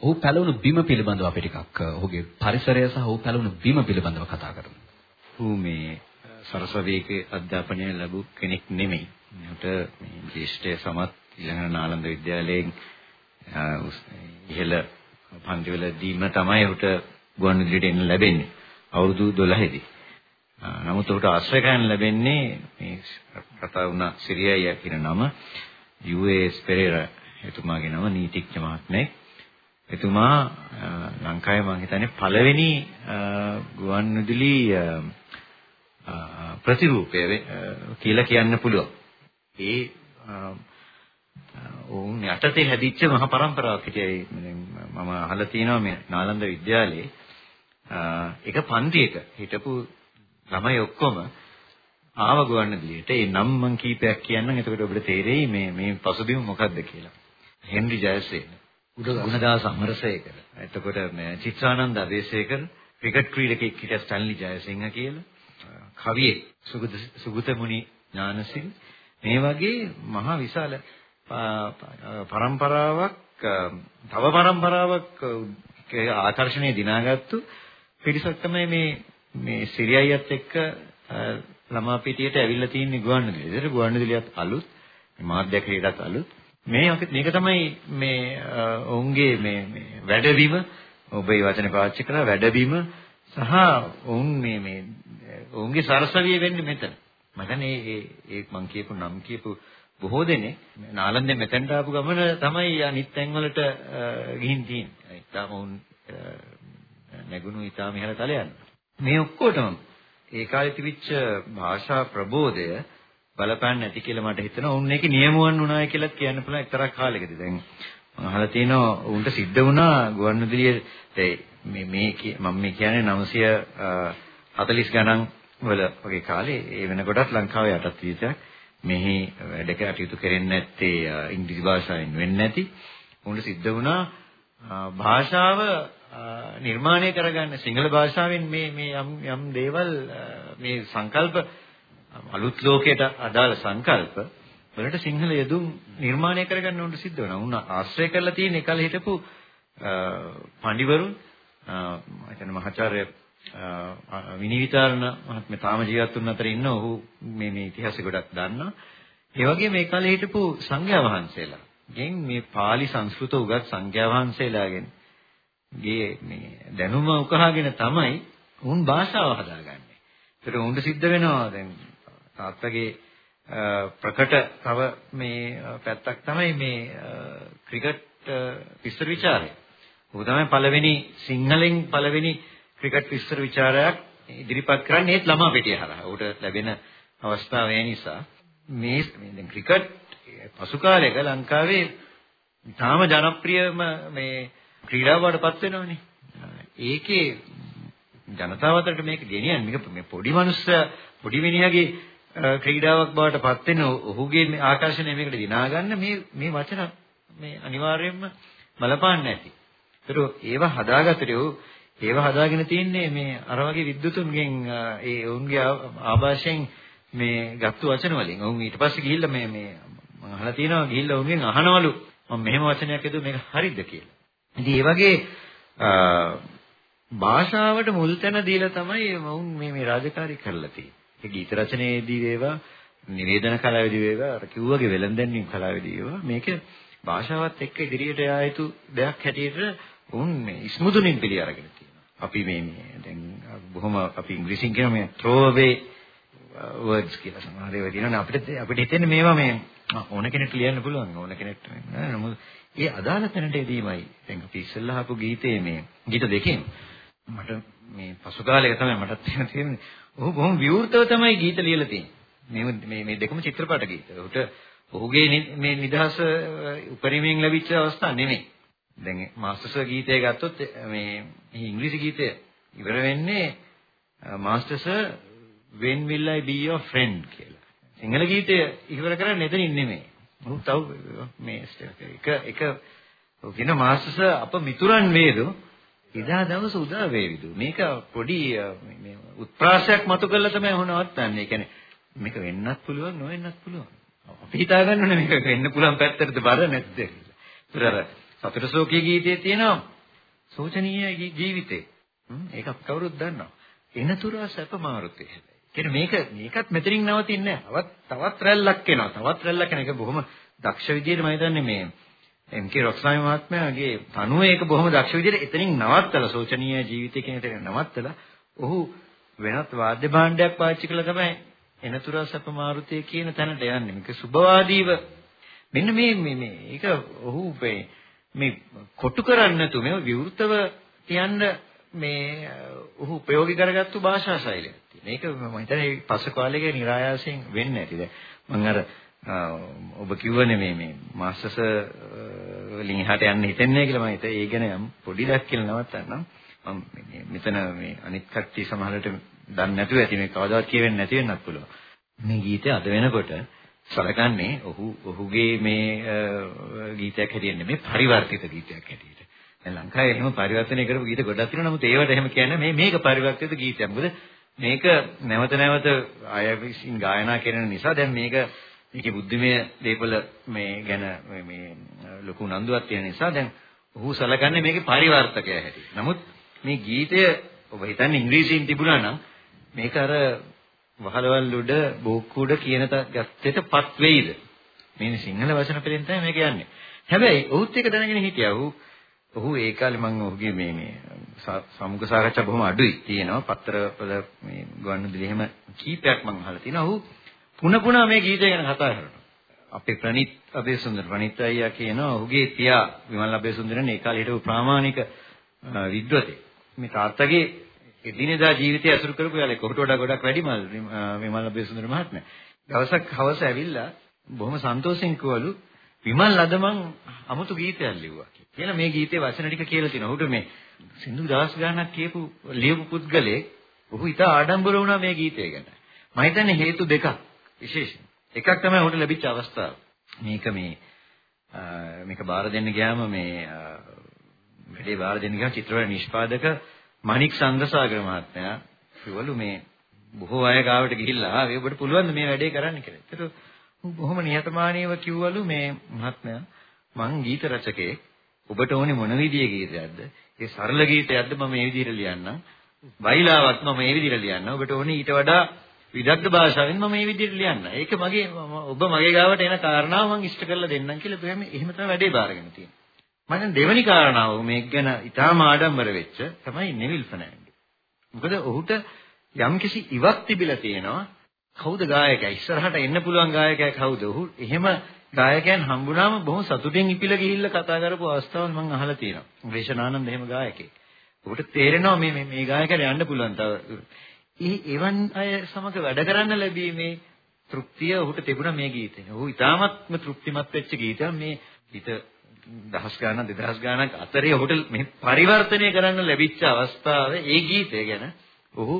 ඔහු පැලවුණු බිම පිළිබඳව අපි ටිකක් ඔහුගේ පරිසරය සහ ඔහු පැලවුණු බිම පිළිබඳව කතා කරමු. ඔහු මේ සරසවියක අධ්‍යාපනය ලැබු කෙනෙක් නෙමෙයි. උට මේ ජ්‍යෙෂ්ඨය සමත් ඊළඟ නාලන්ද විද්‍යාලයෙන් ඉහළ පන්තිවල දීම තමයි උට ගුවන්විදුලියට එන්න ලැබෙන්නේ. අවුරුදු 12 දී. නමුත් උට ආශ්‍රය ගන්න ලැබෙන්නේ මේ කතා වුණ සිරියයි කියන නම යූඑස් පෙරේරා එතුමාගේ නම නීතිඥ මහත්මයෙක්. එතුමා ලංකාවේ මම හිතන්නේ පළවෙනි ගුවන්විදුලි ප්‍රතිරූපය කියලා කියන්න පුළුවන්. ඒ ඔවුන් යටතේ හැදිච්ච මහ පරම්පරාවක් හිටියයි මම අහලා තියෙනවා මේ නාලන්ද විද්‍යාලයේ එක පන්තියක හිටපු ළමයි ඔක්කොම ආව ගුවන්විදුලියට ඒ නම් මං කීපයක් කියන්නම් එතකොට ඔබට තේරෙයි මේ මේ පසුබිම මොකක්ද කියලා. හෙන්රි ජයසේන, ගුණදාස අමරසේකර, එතකොට මේ චිත්‍රානන්ද අබේසේකර, ක්‍රිකට් ක්‍රීඩකෙක් හිටිය ස්ටැන්ලි ජයසිංහ කියලා, කවියෙක් සුගත සුගත මුනි ඥානසිංහ මේ වගේ මහා විශාල පරම්පරාවක් තව පරම්පරාවක් ආකර්ෂණය දිනාගත්තු පිරිසක් තමයි මේ මේ සිරියයියත් එක්ක ළමා පිටියට ඇවිල්ලා තියෙන ගුවන්විදුලිය. ඒතර ගුවන්විදුලියත් අලුත්, මාධ්‍ය ක්‍රීඩත් අලුත්. මේ මේක තමයි මේ ඔවුන්ගේ මේ මේ වැඩබිම ඔබේ වචනේ පාවිච්චි කරලා වැඩබිම සහ ඔවුන් මේ මේ ඔවුන්ගේ සරසවිය වෙන්නේ මෙතන. මම ඒ ඒ මං කියපු නම් කියපු බොහෝ දෙනෙක් නාලන්දේ මෙතෙන්ට ආපු ගමන තමයි අනිත් තැන් වලට ගිහින් තියෙන්නේ. ඊටම උන් නැගුණු ඊටම ඉහළ තලයන්. මේ ඔක්කොටම ඒ කාලේ තිබිච්ච භාෂා ප්‍රබෝධය බලපෑන් නැති කියලා මට හිතෙනවා. උන් ඒකේ නියමුවන් වුණායි කියලා කියන්න පුළුවන් එක්තරා කාලෙකදී. දැන් මම අහලා තියෙනවා උන්ට සිද්ධ වුණා ගුවන්විදුලියේ මේ මේ මම මේ කියන්නේ 940 ගණන් වල වගේ කාලේ ඒ වෙනකොටත් ලංකාවේ යටත් විදිහට මෙහි වැඩ කටයුතු කරන්නේ නැත්තේ ඉංග්‍රීසි භාෂාවෙන් වෙන්නේ නැති උන්ට සිද්ධ වුණා භාෂාව නිර්මාණය කරගන්න සිංහල භාෂාවෙන් මේ මේ යම් යම් දේවල් මේ සංකල්ප අලුත් ලෝකයට අදාළ සංකල්ප වලට සිංහල යෙදුම් නිර්මාණය කරගන්න උන්ට සිද්ධ වෙනවා. උන් ආශ්‍රය කරලා තියෙන එකල හිටපු පඬිවරුන් මම හිතන්නේ මහාචාර්ය විනිවිතාරණ මහත්මයා තාම ජීවත් වුණ අතර ඉන්න ඔහු මේ මේ ඉතිහාසය ගොඩක් දන්නවා. ඒ වගේ මේ කාලේ හිටපු සංඝයා වහන්සේලා ගෙන් මේ pāli සංස්කෘත උගත් සංඝයා වහන්සේලාගෙන් ගේ මේ දැනුම උකහාගෙන තමයි උන් භාෂාව හදාගන්නේ. ඒකට උන්ට සිද්ධ වෙනවා දැන් තාත්තගේ ප්‍රකට තව මේ පැත්තක් තමයි මේ ක්‍රිකට් විස්තර ਵਿਚාරය. ඔහු තමයි පළවෙනි සිංහලෙන් පළවෙනි ක්‍රිකට් විස්තර ਵਿਚාරයක් ඉදිරිපත් කරන්නේ ඒත් ළමා පිටිය හරහා. ඌට ලැබෙන අවස්ථාව ඒ නිසා මේ දැන් ක්‍රිකට් පසු කාලයක ලංකාවේ ඉතාම ජනප්‍රියම මේ ක්‍රීඩාව වඩපත් වෙනවනේ. ඒකේ ජනතාව අතරට මේක ගෙනියන්නේ මේ පොඩි මිනිස්සු පොඩි මිනිහාගේ ක්‍රීඩාවක් බවට පත් වෙන ඔහුගේ මේ ආකර්ෂණය මේකට දිනා ගන්න මේ මේ වචන මේ අනිවාර්යයෙන්ම බලපාන්නේ නැති. ඒතර ඒව හදාගත්තේ ඒව හදාගෙන තියන්නේ මේ අර වගේ විද්‍යුතුන්ගෙන් ඒ ඔවුන්ගේ ආభాෂයෙන් මේ ගත්තු වචන වලින්. ඔවුන් ඊට පස්සේ ගිහිල්ලා මේ මේ මම අහලා තියෙනවා ගිහිල්ලා ඔවුන්ගෙන් අහනවලු මම මෙහෙම වචනයක් හදුවා මේක හරිද කියලා. ඉතින් ඒ වගේ භාෂාවට මුල් තැන දීලා තමයි ඔවුන් මේ මේ රාජකාරී කරලා තියෙන්නේ. ඒ ගීත රචනයේදී වේවා, නිවේදන කලාවේදී වේවා, අර කිව්වගේ වෙලඳැන්වීම් කලාවේදී වේවා මේක භාෂාවත් එක්ක ඉදිරියට යා යුතු දෙයක් හැටියට උන් මේ ස්මුදුනින් පිළි අරගෙන තියෙනවා. අපි මේ මේ දැන් බොහොම අපි ඉංග්‍රීසියෙන් කියන මේ throw away uh, words කියලා සමහර ඒවා තියෙනවා අපිට අපිට හිතෙන්නේ මේවා මේ ඕන කෙනෙක්ට ලියන්න පුළුවන් ඕන කෙනෙක්ට නමුත් ඒ අදාළ තැනට එදීමයි දැන් අපි ඉස්සෙල්ලා ආපු ගීතේ මේ ගීත දෙකෙන් මට මේ පසු කාලයක තමයි මටත් එහෙම තේරෙන්නේ ඔහු බොහොම විවෘතව තමයි ගීත ලියලා තියෙන්නේ මේ මේ දෙකම චිත්‍රපට ගීත. උට ඔහුගේ මේ නිදහස උපරිමයෙන් ලැබිච්ච අවස්ථා නෙමෙයි. දැන් මාස්ටර්ස් ගීතය ගත්තොත් මේ ඉංග්‍රීසි ගීතය ඉවර වෙන්නේ masters when will I be your friend කියලා. සිංහල ගීතය ඉවර කරන්නේ එතනින් නෙමෙයි. ඔහු තව මේ එක එක කියන මාස්ටර්ස් අප මිතුරන් වේදෝ එදා දවස උදා වේවිදු. මේක පොඩි මේ උත්ප්‍රාසයක් මතු කරලා තමයි ඔහු නවත්තන්නේ. ඒ කියන්නේ මේක වෙන්නත් පුළුවන් නොවෙන්නත් පුළුවන්. අපි හිතා ගන්නනේ මේක වෙන්න පුළුවන් පැත්තටද බර නැද්ද කියලා. සතර ශෝකී ගීතයේ තියෙනවා සෝචනීය ජීවිතේ. ඒක අපි කවුරුත් දන්නවා. එනතුරා සැප මාරුතේ හැබැයි. කියන්නේ මේක මේකත් මෙතනින් නවතින්නේ නැහැ. තවත් තවත් රැල්ලක් එනවා. තවත් රැල්ලක් එන එක බොහොම දක්ෂ විදියට මම හිතන්නේ මේ එම්.කේ රොක්ස්ලාමි මහත්මයාගේ තනුව ඒක බොහොම දක්ෂ විදියට එතනින් නවත්තලා සෝචනීය ජීවිතය කියන එක නවත්තලා ඔහු වෙනත් වාද්‍ය භාණ්ඩයක් පාවිච්චි කළා තමයි එනතුරා සැප මාරුතිය කියන තැනට යන්නේ. මේක සුබවාදීව මෙන්න මේ මේ මේ ඒක ඔහු මේ කොටු කරන්නේ නැතු මේ විවෘතව කියන්න මේ ඔහු ප්‍රයෝගික කරගත්තු භාෂා ශෛලියක් තියෙනවා. මේක මම හිතන්නේ පස්ස කාලේක નિરાයාසයෙන් වෙන්නේ නැති. දැන් මම අර ඔබ කිව්වනේ මේ මේ මාස්ටර්ස් වලින් එහාට යන්න හිතන්නේ කියලා මම හිතේ ඒ ගැන යම් පොඩි දෙයක් කියලා නවත්තන්නම්. මම මෙතන මේ අනිත් කට්ටිය සමහරවිට දන්නේ නැතුව ඇති මේ කවදාවත් කියවෙන්නේ නැති වෙන්නත් පුළුවන්. මේ ගීතය අද වෙනකොට සලකන්නේ ඔහු ඔහුගේ මේ ගීතයක් හැටියට නෙමෙයි පරිවර්තිත ගීතයක් හැටියට. දැන් ලංකාවේ එහෙම පරිවර්තනය කරපු ගීත ගොඩක් තියෙනවා. නමුත් ඒවට එහෙම කියන්නේ මේ මේක පරිවර්තිත ගීතයක්. මොකද මේක නැවත නැවත අය විසින් ගායනා කරන නිසා දැන් මේක මේකේ බුද්ධිමය දේපල මේ ගැන මේ ලොකු උනන්දුවක් තියෙන නිසා දැන් ඔහු සලකන්නේ මේකේ පරිවර්තකය හැටියට. නමුත් මේ ගීතය ඔබ හිතන්නේ ඉංග්‍රීසියෙන් තිබුණා නම් මේක අර වහලවල් උඩ බෝක්කුඩ කියන ගැත්තේටපත් වෙයිද? මේ සිංහල වචන පෙරෙන් තමයි මේක යන්නේ. හැබැයි ඔහුත් ඒක දැනගෙන හිටියා. ඔහු ඔහු ඒ කාලේ මම ඔහුගේ මේ මේ සමුග සාකච්ඡා බොහොම අඩුයි තියෙනවා. පත්‍රවල මේ ගුවන්විදුලි එහෙම කීපයක් මම අහලා තිනවා. ඔහු පුන පුනා මේ ගීතය ගැන කතා කරනවා. අපේ ප්‍රණීත් අබේසුන්දර ප්‍රණීත් අයියා කියනවා ඔහුගේ පියා විමල් අබේසුන්දරන් ඒ කාලේ හිටපු ප්‍රාමාණික විද්වතෙක්. මේ තාත්තගේ එදිනෙදා ජීවිතය අසුරු කරපු යාලේ කොහොට වඩා ගොඩක් වැඩිමල් විමල් අබේසුන්දර මහත්මයා. දවසක් හවස ඇවිල්ලා බොහොම සන්තෝෂෙන් කිව්වලු විමල් අද මං අමුතු ගීතයක් ලිව්වා කියලා. මේ ගීතේ වචන ටික කියලා තිනවා. ඔහුට මේ සින්දු දවස් ගාණක් කියපු ලියපු පුද්ගලයෙක් ඔහු ඉතා ආඩම්බර වුණා මේ ගීතය ගැන. මම හිතන්නේ හේතු දෙකක් විශේෂයෙන්. එකක් තමයි ඔහුට ලැබිච්ච අවස්ථාව. මේක මේ මේක බාර දෙන්න ගියාම මේ වැඩේ බාර දෙන්න ගියාම චිත්‍රපට නිෂ්පාදක මණික් සංගසාගර මහත්මයා කිව්වලු මේ බොහෝ අය ගාවට ගිහිල්ලා ආවේ ඔබට පුළුවන් මේ වැඩේ කරන්න කියලා. ඒතර බොහොම නිහතමානීව කිව්වලු මේ මහත්මයා මං ගීත රචකයෙක් ඔබට ඕනේ මොන විදියේ ගීතයක්ද? ඒ සරල ගීතයක්ද මම මේ විදිහට ලියන්නම්. බයිලාවක් මම මේ විදිහට ලියන්න. ඔබට ඕනේ ඊට වඩා විදග්ධ භාෂාවෙන් මම මේ විදිහට ලියන්න. ඒක මගේ ඔබ මගේ ගාවට එන කාරණාව මම ඉෂ්ට කරලා දෙන්නම් කියලා එහෙම එහෙම තමයි වැඩේ බාරගෙන තියෙන්නේ. මම දෙවෙනි කාරණාව මේක ගැන ඉතාම ආඩම්බර වෙච්ච තමයි නෙවිල් ෆර්නෑන්ඩි. මොකද ඔහුට යම්කිසි ඉවක් තිබිලා තියෙනවා කවුද ගායකයා ඉස්සරහට එන්න පුළුවන් ගායකයා කවුද? ඔහු එහෙම ගායකයන් හම්බුනාම බොහොම සතුටින් ඉපිලා ගිහිල්ලා කතා කරපු අවස්ථාවල් මම අහලා තියෙනවා. වේශනානන්ද එහෙම ගායකයෙක්. ඔබට තේරෙනවා මේ මේ මේ ගායකයාට යන්න පුළුවන් තව. ඒ එවන් අය සමග වැඩ කරන්න ලැබීමේ තෘප්තිය ඔහුට තිබුණා මේ ගීතේ. ඔහු ඉතාමත්ම තෘප්තිමත් වෙච්ච ගීතයක් මේ ගීත දහස් ගාණක් දෙදහස් ගාණක් අතරේ ඔහුට මේ පරිවර්තනය කරන්න ලැබිච්ච අවස්ථාවේ ඒ ගීතය ගැන ඔහු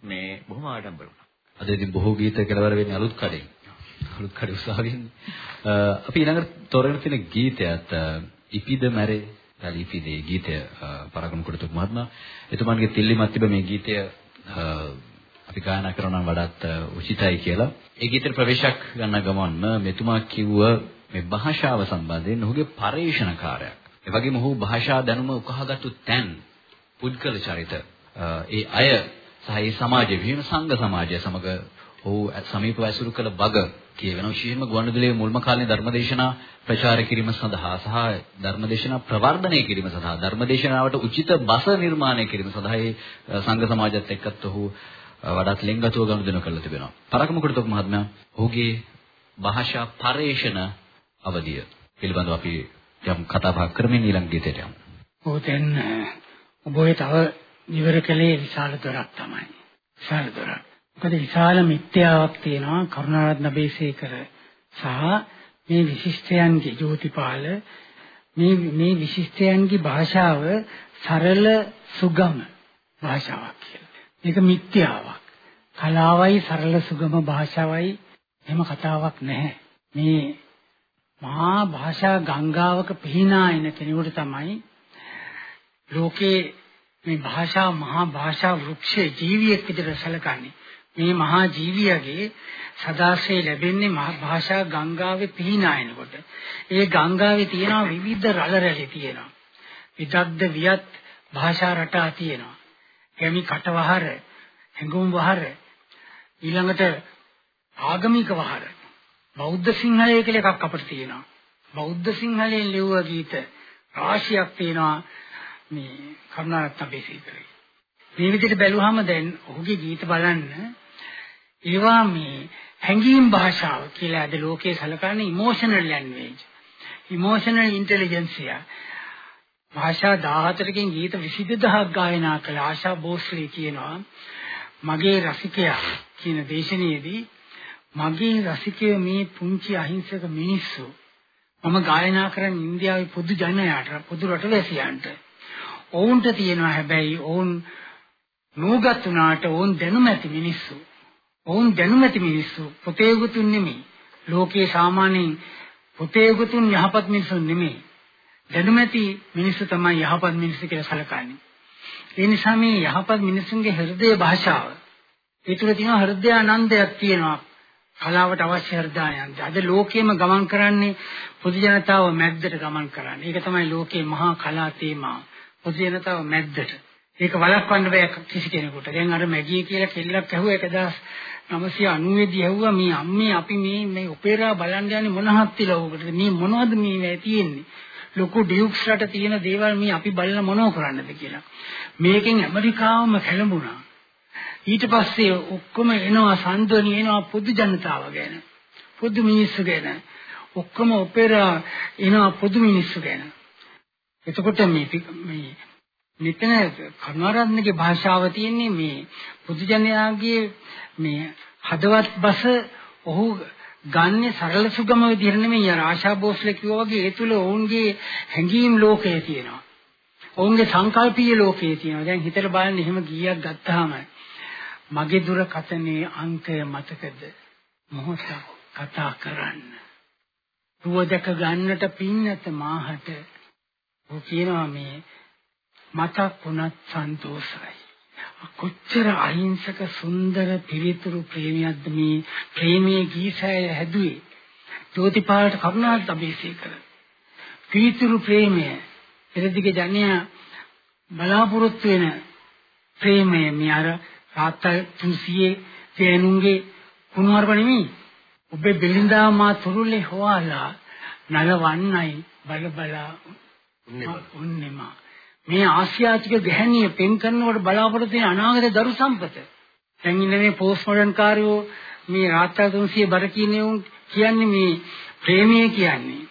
මේ බොහොම ආඩම්බර වුණා. අද ඉතින් බොහෝ ගීත කෙලවර වෙන්නේ අලුත් කඩේ. අලුත් කඩේ උසාවියෙන්. අපි ඊළඟට තොරගෙන තියෙන ගීතයත් ඉපිද මැරේ ලිපිදී ගීතය පරගුණ කුඩතු මහත්මයා එතුමන්ගේ තිල්ලිමත් තිබ මේ ගීතය අපි ගායනා කරනවා නම් වඩාත් උචිතයි කියලා. ඒ ගීතේ ප්‍රවේශයක් ගන්න ගමන්ම මෙතුමා කිව්ව මේ භාෂාව සම්බන්ධයෙන් ඔහුගේ පරිශනකාරයක්. ඒ වගේම ඔහු භාෂා දැනුම උකහාගත්තු තැන් පුද්ගල චරිත ඒ අය සහ ඒ සමාජය විහිම සංඝ සමාජය සමග ඔහු සමීපව ඇසුරු කළ බග කියවෙන විශේෂයෙන්ම ගුවන්විදුලියේ මුල්ම කාලේ ධර්මදේශනා ප්‍රචාර කිරීම සඳහා සහ ධර්මදේශනා ප්‍රවර්ධනය කිරීම සඳහා ධර්මදේශනාවට උචිත බස නිර්මාණය කිරීම සඳහා ඒ සංඝ සමාජයත් එක්කත් ඔහු වඩාත් ලෙන්ගතුව ගනුදෙනු කරලා තිබෙනවා. පරකම කුඩතොක් මහත්මයා ඔහුගේ භාෂා පරේෂණ අවධිය පිළිබඳව අපි යම් කතා බහ කරමින් ඊළඟ ගීතයට යමු. ඔව් දැන් ඔබ ඔය තව ඉවර කළේ විශාල දොරක් තමයි. විශාල දොරක්. මොකද විශාල මිත්‍යාවක් තියෙනවා කරුණාරත්න බේසේකර සහ මේ විශිෂ්ටයන්ගේ ජෝතිපාල මේ මේ විශිෂ්ටයන්ගේ භාෂාව සරල සුගම භාෂාවක් කියලා. මේක මිත්‍යාවක්. කලාවයි සරල සුගම භාෂාවයි එහෙම කතාවක් නැහැ. මේ මහා භාෂා ගංගාවක පිහිනා එන කෙනෙකුට තමයි ලෝකේ මේ භාෂා මහා භාෂා වෘක්ෂයේ ජීවියෙක් විදිහට සැලකන්නේ. මේ මහා ජීවියගේ සදාශ්‍රය ලැබෙන්නේ මහා භාෂා ගංගාවේ පිහිනා එනකොට. ඒ ගංගාවේ තියෙනවා විවිධ රළ රැලි තියෙනවා. විදග්ධ වියත් භාෂා රටා තියෙනවා. ගැමි කටවහර, හැඟුම් වහර, ඊළඟට ආගමික වහර, බෞද්ධ සිංහලය කියලා එකක් අපිට තියෙනවා. බෞද්ධ සිංහලෙන් ලියුව ගීත රාශියක් තියෙනවා මේ කරුණාරත්න බේසීකරේ. මේ විදිහට බැලුවහම දැන් ඔහුගේ ගීත බලන්න ඒවා මේ හැඟීම් භාෂාව කියලා අද ලෝකයේ සැලකන්නේ ඉමෝෂනල් ලැන්ග්වේජ්. ඉමෝෂනල් ඉන්ටෙලිජන්සිය. භාෂා 14කින් ගීත 22000ක් ගායනා කළ ආශා බෝස්ලි කියනවා මගේ රසිකයා කියන දේශනාවේදී මගේ රසිකය මේ පුංචි අහිංසක මිනිස්සු මම ගායනා කරන ඉන්දියාවේ පොදු ජනයාට පොදු රටවැසියන්ට ඔවුන්ට තියෙනවා හැබැයි ඔවුන් නූගත් උනාට ඔවුන් දැනුම ඇති මිනිස්සු ඔවුන් දැනුම ඇති මිනිස්සු පොතේ උගතුන් නෙමෙයි ලෝකේ සාමාන්‍යයෙන් පොතේ උගතුන් යහපත් මිනිස්සු නෙමෙයි දැනුම ඇති මිනිස්සු තමයි යහපත් මිනිස්සු කියලා සැලකන්නේ ඒ නිසා මේ යහපත් මිනිසුන්ගේ හෘදේ භාෂාව ඒ තුළ තියෙන හෘදයානන්දයක් තියෙනවා කලාවට අවශ්‍ය හෘදයානන්ද. අද ලෝකෙම ගමන් කරන්නේ පොදු ජනතාව මැද්දට ගමන් කරන්නේ. ඒක තමයි ලෝකේ මහා කලා තේමාව. පොදු ජනතාව මැද්දට. ඒක වළක්වන්න බෑ කිසි කෙනෙකුට. දැන් අර මැගී කියලා කෙල්ලක් ඇහුවා 1990 දී ඇහුවා මේ අම්මේ අපි මේ මේ ඔපෙරා බලන්න යන්නේ මොන හත්තිලා උකට මේ මොනවද මේ තියෙන්නේ? ලොකු ඩියුක්ස් රට තියෙන දේවල් මේ අපි බලලා මොනව කරන්නද කියලා. මේකෙන් ඇමරිකාවම කැළඹුණා. ඊට පස්සේ ඔක්කොම එනවා සම්දොනි එනවා පොදු ජනතාව ගැන. පොදු මිනිස්සු ගැන. ඔක්කොම ඔපෙරා එනවා පොදු මිනිස්සු ගැන. එතකොට මේ මේ මෙතන කරුණාරත්නගේ භාෂාව තියෙන්නේ මේ පොදු ජනයාගේ මේ හදවත් බස ඔහු ගන්නේ සරල සුගම විදිහට නෙමෙයි අර ආශා භෝස්ලේ කිව්වා වගේ ඒ තුල ඔවුන්ගේ හැඟීම් ලෝකයේ තියෙනවා. ඔවුන්ගේ සංකල්පීය ලෝකයේ තියෙනවා. දැන් හිතලා බලන්න එහෙම ගීයක් ගත්තාම මගේ දුර කතනේ අංකය මතකද? මොහොතක් කතා කරන්න. රුවදක ගන්නට පින්නත මාහට. ඔහු කියනවා මේ මතක් වුණත් සන්තෝෂයි. කොච්චර අහිංසක සුන්දර පිවිතුරු ප්‍රේමියක්ද මේ ප්‍රේමයේ ගීසය හැදුවේ. ජෝතිපාලට කරුණාත් අභිෂේකර පිවිතුරු ප්‍රේමය පෙරදිග ජනයා බලාපොරොත්තු වෙන ප්‍රේමය. මේ අර රාත්තා 300 තේනුන්ගේ කුණුවarpa නෙමෙයි. ඔබේ බෙලින්දා මා තුරුලේ හොවාලා නලවන්නයි බල බලා උන්නේම මේ ආසියාතික ගැහණිය පෙන් කරනකොට බලාපොරොත්තු වෙන අනාගත දරු සම්පත. දැන් ඉන්න මේ පෝස්ට් මොඩර්න් කාර්යෝ මේ රාත්තා 300 බර කියන්නේ උන් කියන්නේ මේ ප්‍රේමය කියන්නේ.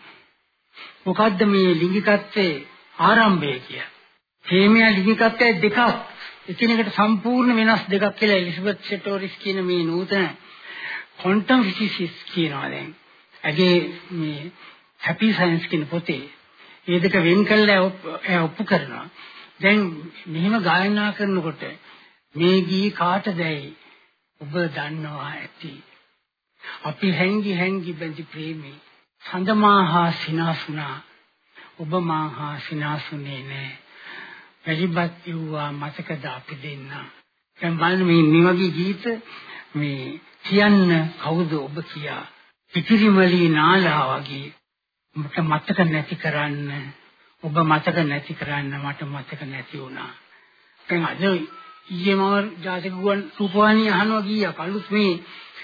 මොකද්ද මේ ලිංගිකත්වයේ ආරම්භය කියන්නේ ප්‍රේමය ලිංගිකත්වයේ දෙකක්. එකිනෙකට සම්පූර්ණ වෙනස් දෙකක් කියලා එලිසබෙත් සෙටෝරිස් කියන මේ නූතන ක්වොන්ටම් ෆිසිසිස්ට් කියනවා දැන්. ඇගේ මේ හැපි සයන්ස් කියන පොතේ. මේ දෙක වෙන් කළා එයා ඔප්පු කරනවා. දැන් මෙහෙම ගායනා කරනකොට මේ ගී කාටදයි ඔබ දන්නවා ඇති. අපි හැංගි හැංගි බැඳි ප්‍රේමී සඳමාහා සිනාසුනා ඔබ මාහා සිනාසුනේ නෑ. වැඩිපත් යුවා මතකද අපි දෙන්න. දැන් බලන්න මේ මේ වගේ ගීත මේ කියන්න කවුද ඔබ කියා. පිටිරිමලි නාලා වගේ මට මතක නැති කරන්න ඔබ මතක නැති කරන්න මට මතක නැති වුණා. දැන් අද ඊයේ මම ජාතික ගුවන් රූපවාහිනිය අහනවා ගියා කලුත් මේ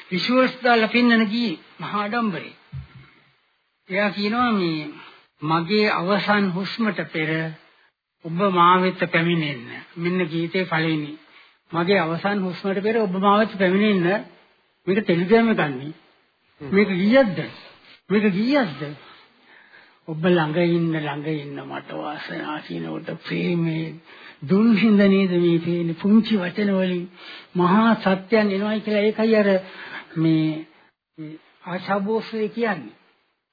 විෂුවල්ස් දාලා පෙන්වන ගියේ මහා ආඩම්බරේ. එයා කියනවා මේ මගේ අවසන් හුස්මට පෙර ඔබ මා වෙත පැමිණෙන්න. මෙන්න ගීතේ පළවෙනි. මගේ අවසන් හුස්මට පෙර ඔබ මා වෙත පැමිණෙන්න. මේක ටෙලිග්‍රෑම් එකන්නේ. මේක ගියක්ද? මේක ගියක්ද? ඔබ ළඟ ඉන්න ළඟ ඉන්න මට වාසනා කියනකොට ප්‍රේමේ දුන් හිඳ නේද මේ තියෙන පුංචි වචන වලින් මහා සත්‍යයන් එනවයි කියලා ඒකයි අර මේ ආශාබෝසය කියන්නේ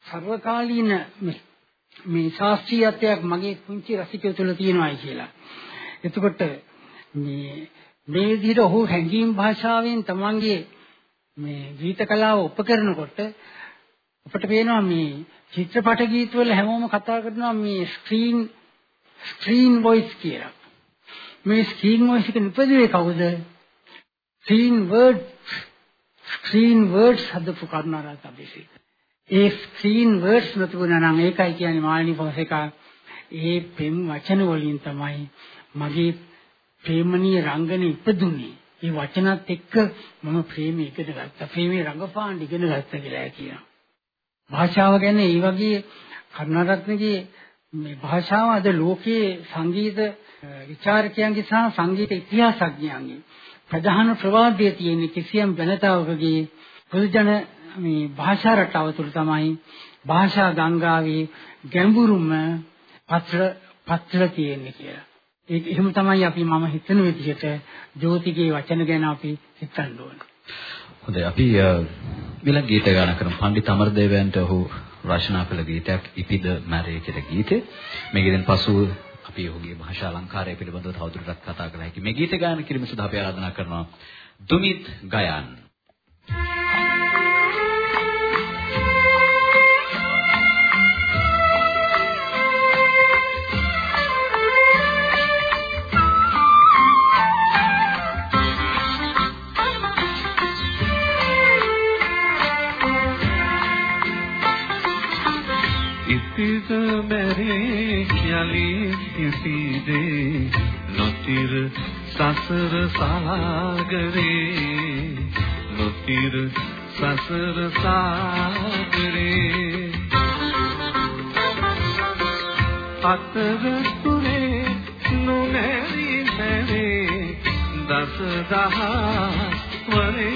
සර්වකාලීන මේ ශාස්ත්‍රීයත්වයක් මගේ පුංචි රසිකය තුළ තියෙනවායි කියලා. එතකොට මේ මේ විදිහට ඔහු හැංගීම් භාෂාවෙන් තමන්ගේ මේ ගීත කලාව උපකරනකොට අපිට පේනවා මේ චිත්‍රපට ගීතවල හැමෝම කතා කරනවා මේ ස්ක්‍රීන් ස්ක්‍රීන් වොයිස් කියලා. මේ ස්ක්‍රීන් වොයිස් එක නිපදුවේ කවුද? ස්ක්‍රීන් වර්ඩ්ස් ස්ක්‍රීන් වර්ඩ්ස් හදපු කරුණාරත් අභිෂේක. ඒ ස්ක්‍රීන් වර්ඩ්ස් නතුණා නම් ඒකයි කියන්නේ මාළිනී පොසේකා ඒ පෙම් වචන වලින් තමයි මගේ ප්‍රේමණීය රංගන ඉපදුනේ. මේ වචනත් එක්ක මම ප්‍රේමී ඉගෙන ගත්තා. ප්‍රේමී රංගපාන්න ඉගෙන ගත්තා කියලා කියනවා. භාෂාව ගැන ඒ වගේ කරුණාරත්නගේ මේ භාෂාව අද ලෝකයේ සංගීත විචාරකයන්ගේ සහ සංගීත ඉතිහාසඥයන්ගේ ප්‍රධාන ප්‍රවාදයේ තියෙන කිසියම් ජනතාවකගේ පොදුජන මේ භාෂා රටාව තුළ තමයි භාෂා ගංගාවේ ගැඹුරුම පත්‍ර පත්‍ර තියෙන්නේ කියලා. ඒක එහෙම තමයි අපි මම හිතන විදිහට ජෝතිගේ වචන ගැන අපි හිතන්න ඕනේ. හොඳයි අපි ඊළඟ ගීත ගාන කරමු. පණ්ඩිත අමරදේවයන්ට ඔහු රචනා කළ ගීතයක් ඉපිද මැරේ කියලා ගීතේ. මේකෙන් පසු අපි ඔහුගේ භාෂා අලංකාරය පිළිබඳව තවදුරටත් කතා කළ හැකි. මේ ගීත ගාන කිරීම සඳහා අපි ආරාධනා කරනවා දුමිත් ගයන්. මැරේ සාගරේ නොතිර සසර සාගරේ. අතර තුනේ නොමැරි මැරේ දස දහස් වරේ.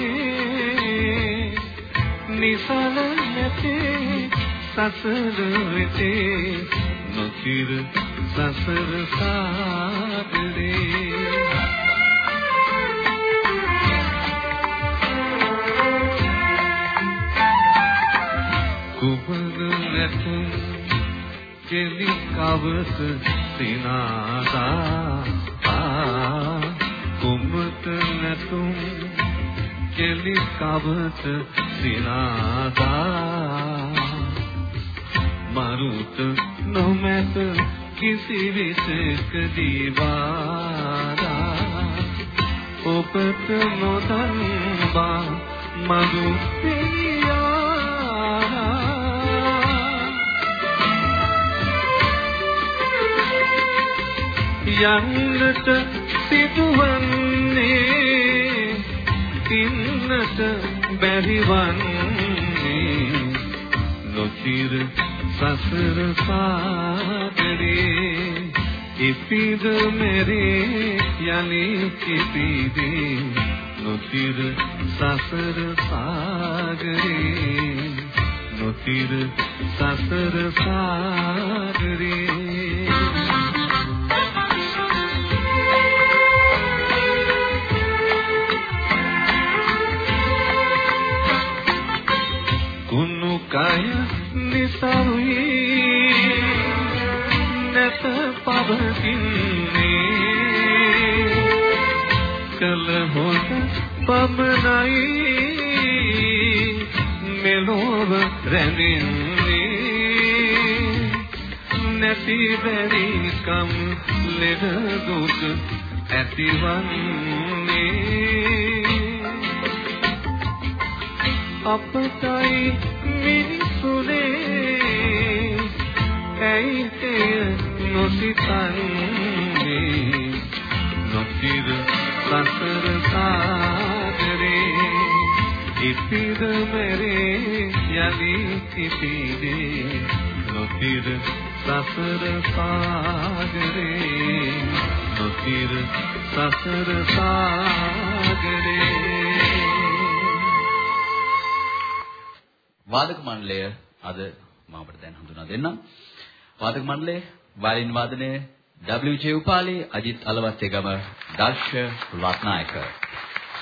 නිසල නැතේ සසර වෙතේ නොතිර සසර කවත සිනාදා. කුමත නැතුම් කෙලි කවත සිනාදා. මරුත නොමැත කිසි විසක දීවාරා ඔබට නොදන්වා මදු යන්නට සිදුවන්නේ ඉන්නට බැරිවන්නේ. නොචිර සසර සාගරේ ඉපිද මෙරේ යලි ඉපිදී නොතිර සසර සාගරේ නොතිර සසර සාගරේ. නිසරුයි නැත පවතින්නේ. කල හොත පමණයි මෙලොව රැඳෙන්නේ. නැති බැරි කම් ලෙඩ දුක ඇතිවන්නේ. අපතයි නොසිතන්නේ නොතිර සසර සාගරේ ඉපිද මෙරේ යලි ඉපිදේ නොතිර සසර සාගරේ නොතිර සසර සාගරේ වාදක මණ්ඩලය අද මම අපිට දැන් හඳුනා දෙන්නම්. වාදක මණ්ඩලය වයලින් වාදනයේ WJ උපාලි, අජිත් අලවත්තේගම, දර්ශ රත්නායක.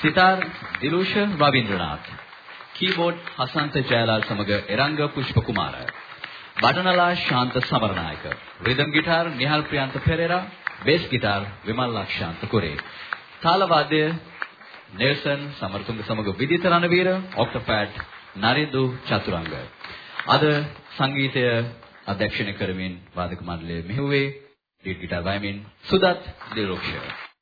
සිතාර් දිලුෂ රවීන්ද්‍රනාත්. කීබෝඩ් හසන්ත ජයලාල් සමග Eranga Pushpa Kumara. බටනලා Shantha Samaranayake. Rhythm guitar Nihal Priyantha Perera, bass guitar Wimal Lakshantha Kure. තාල වාද්‍ය නෙල්සන් සමරතුංග සමග විදිත රණවීර, ඔක්ටෝපැඩ් නරිදු චතුරංග. අද සංගීතය අධ්‍යක්ෂණය කරමින් වාදක මණ්ඩලය මෙහුවේ ලීඩ් ගිටාර් වයමින් සුදත් දිලෝක්ෂ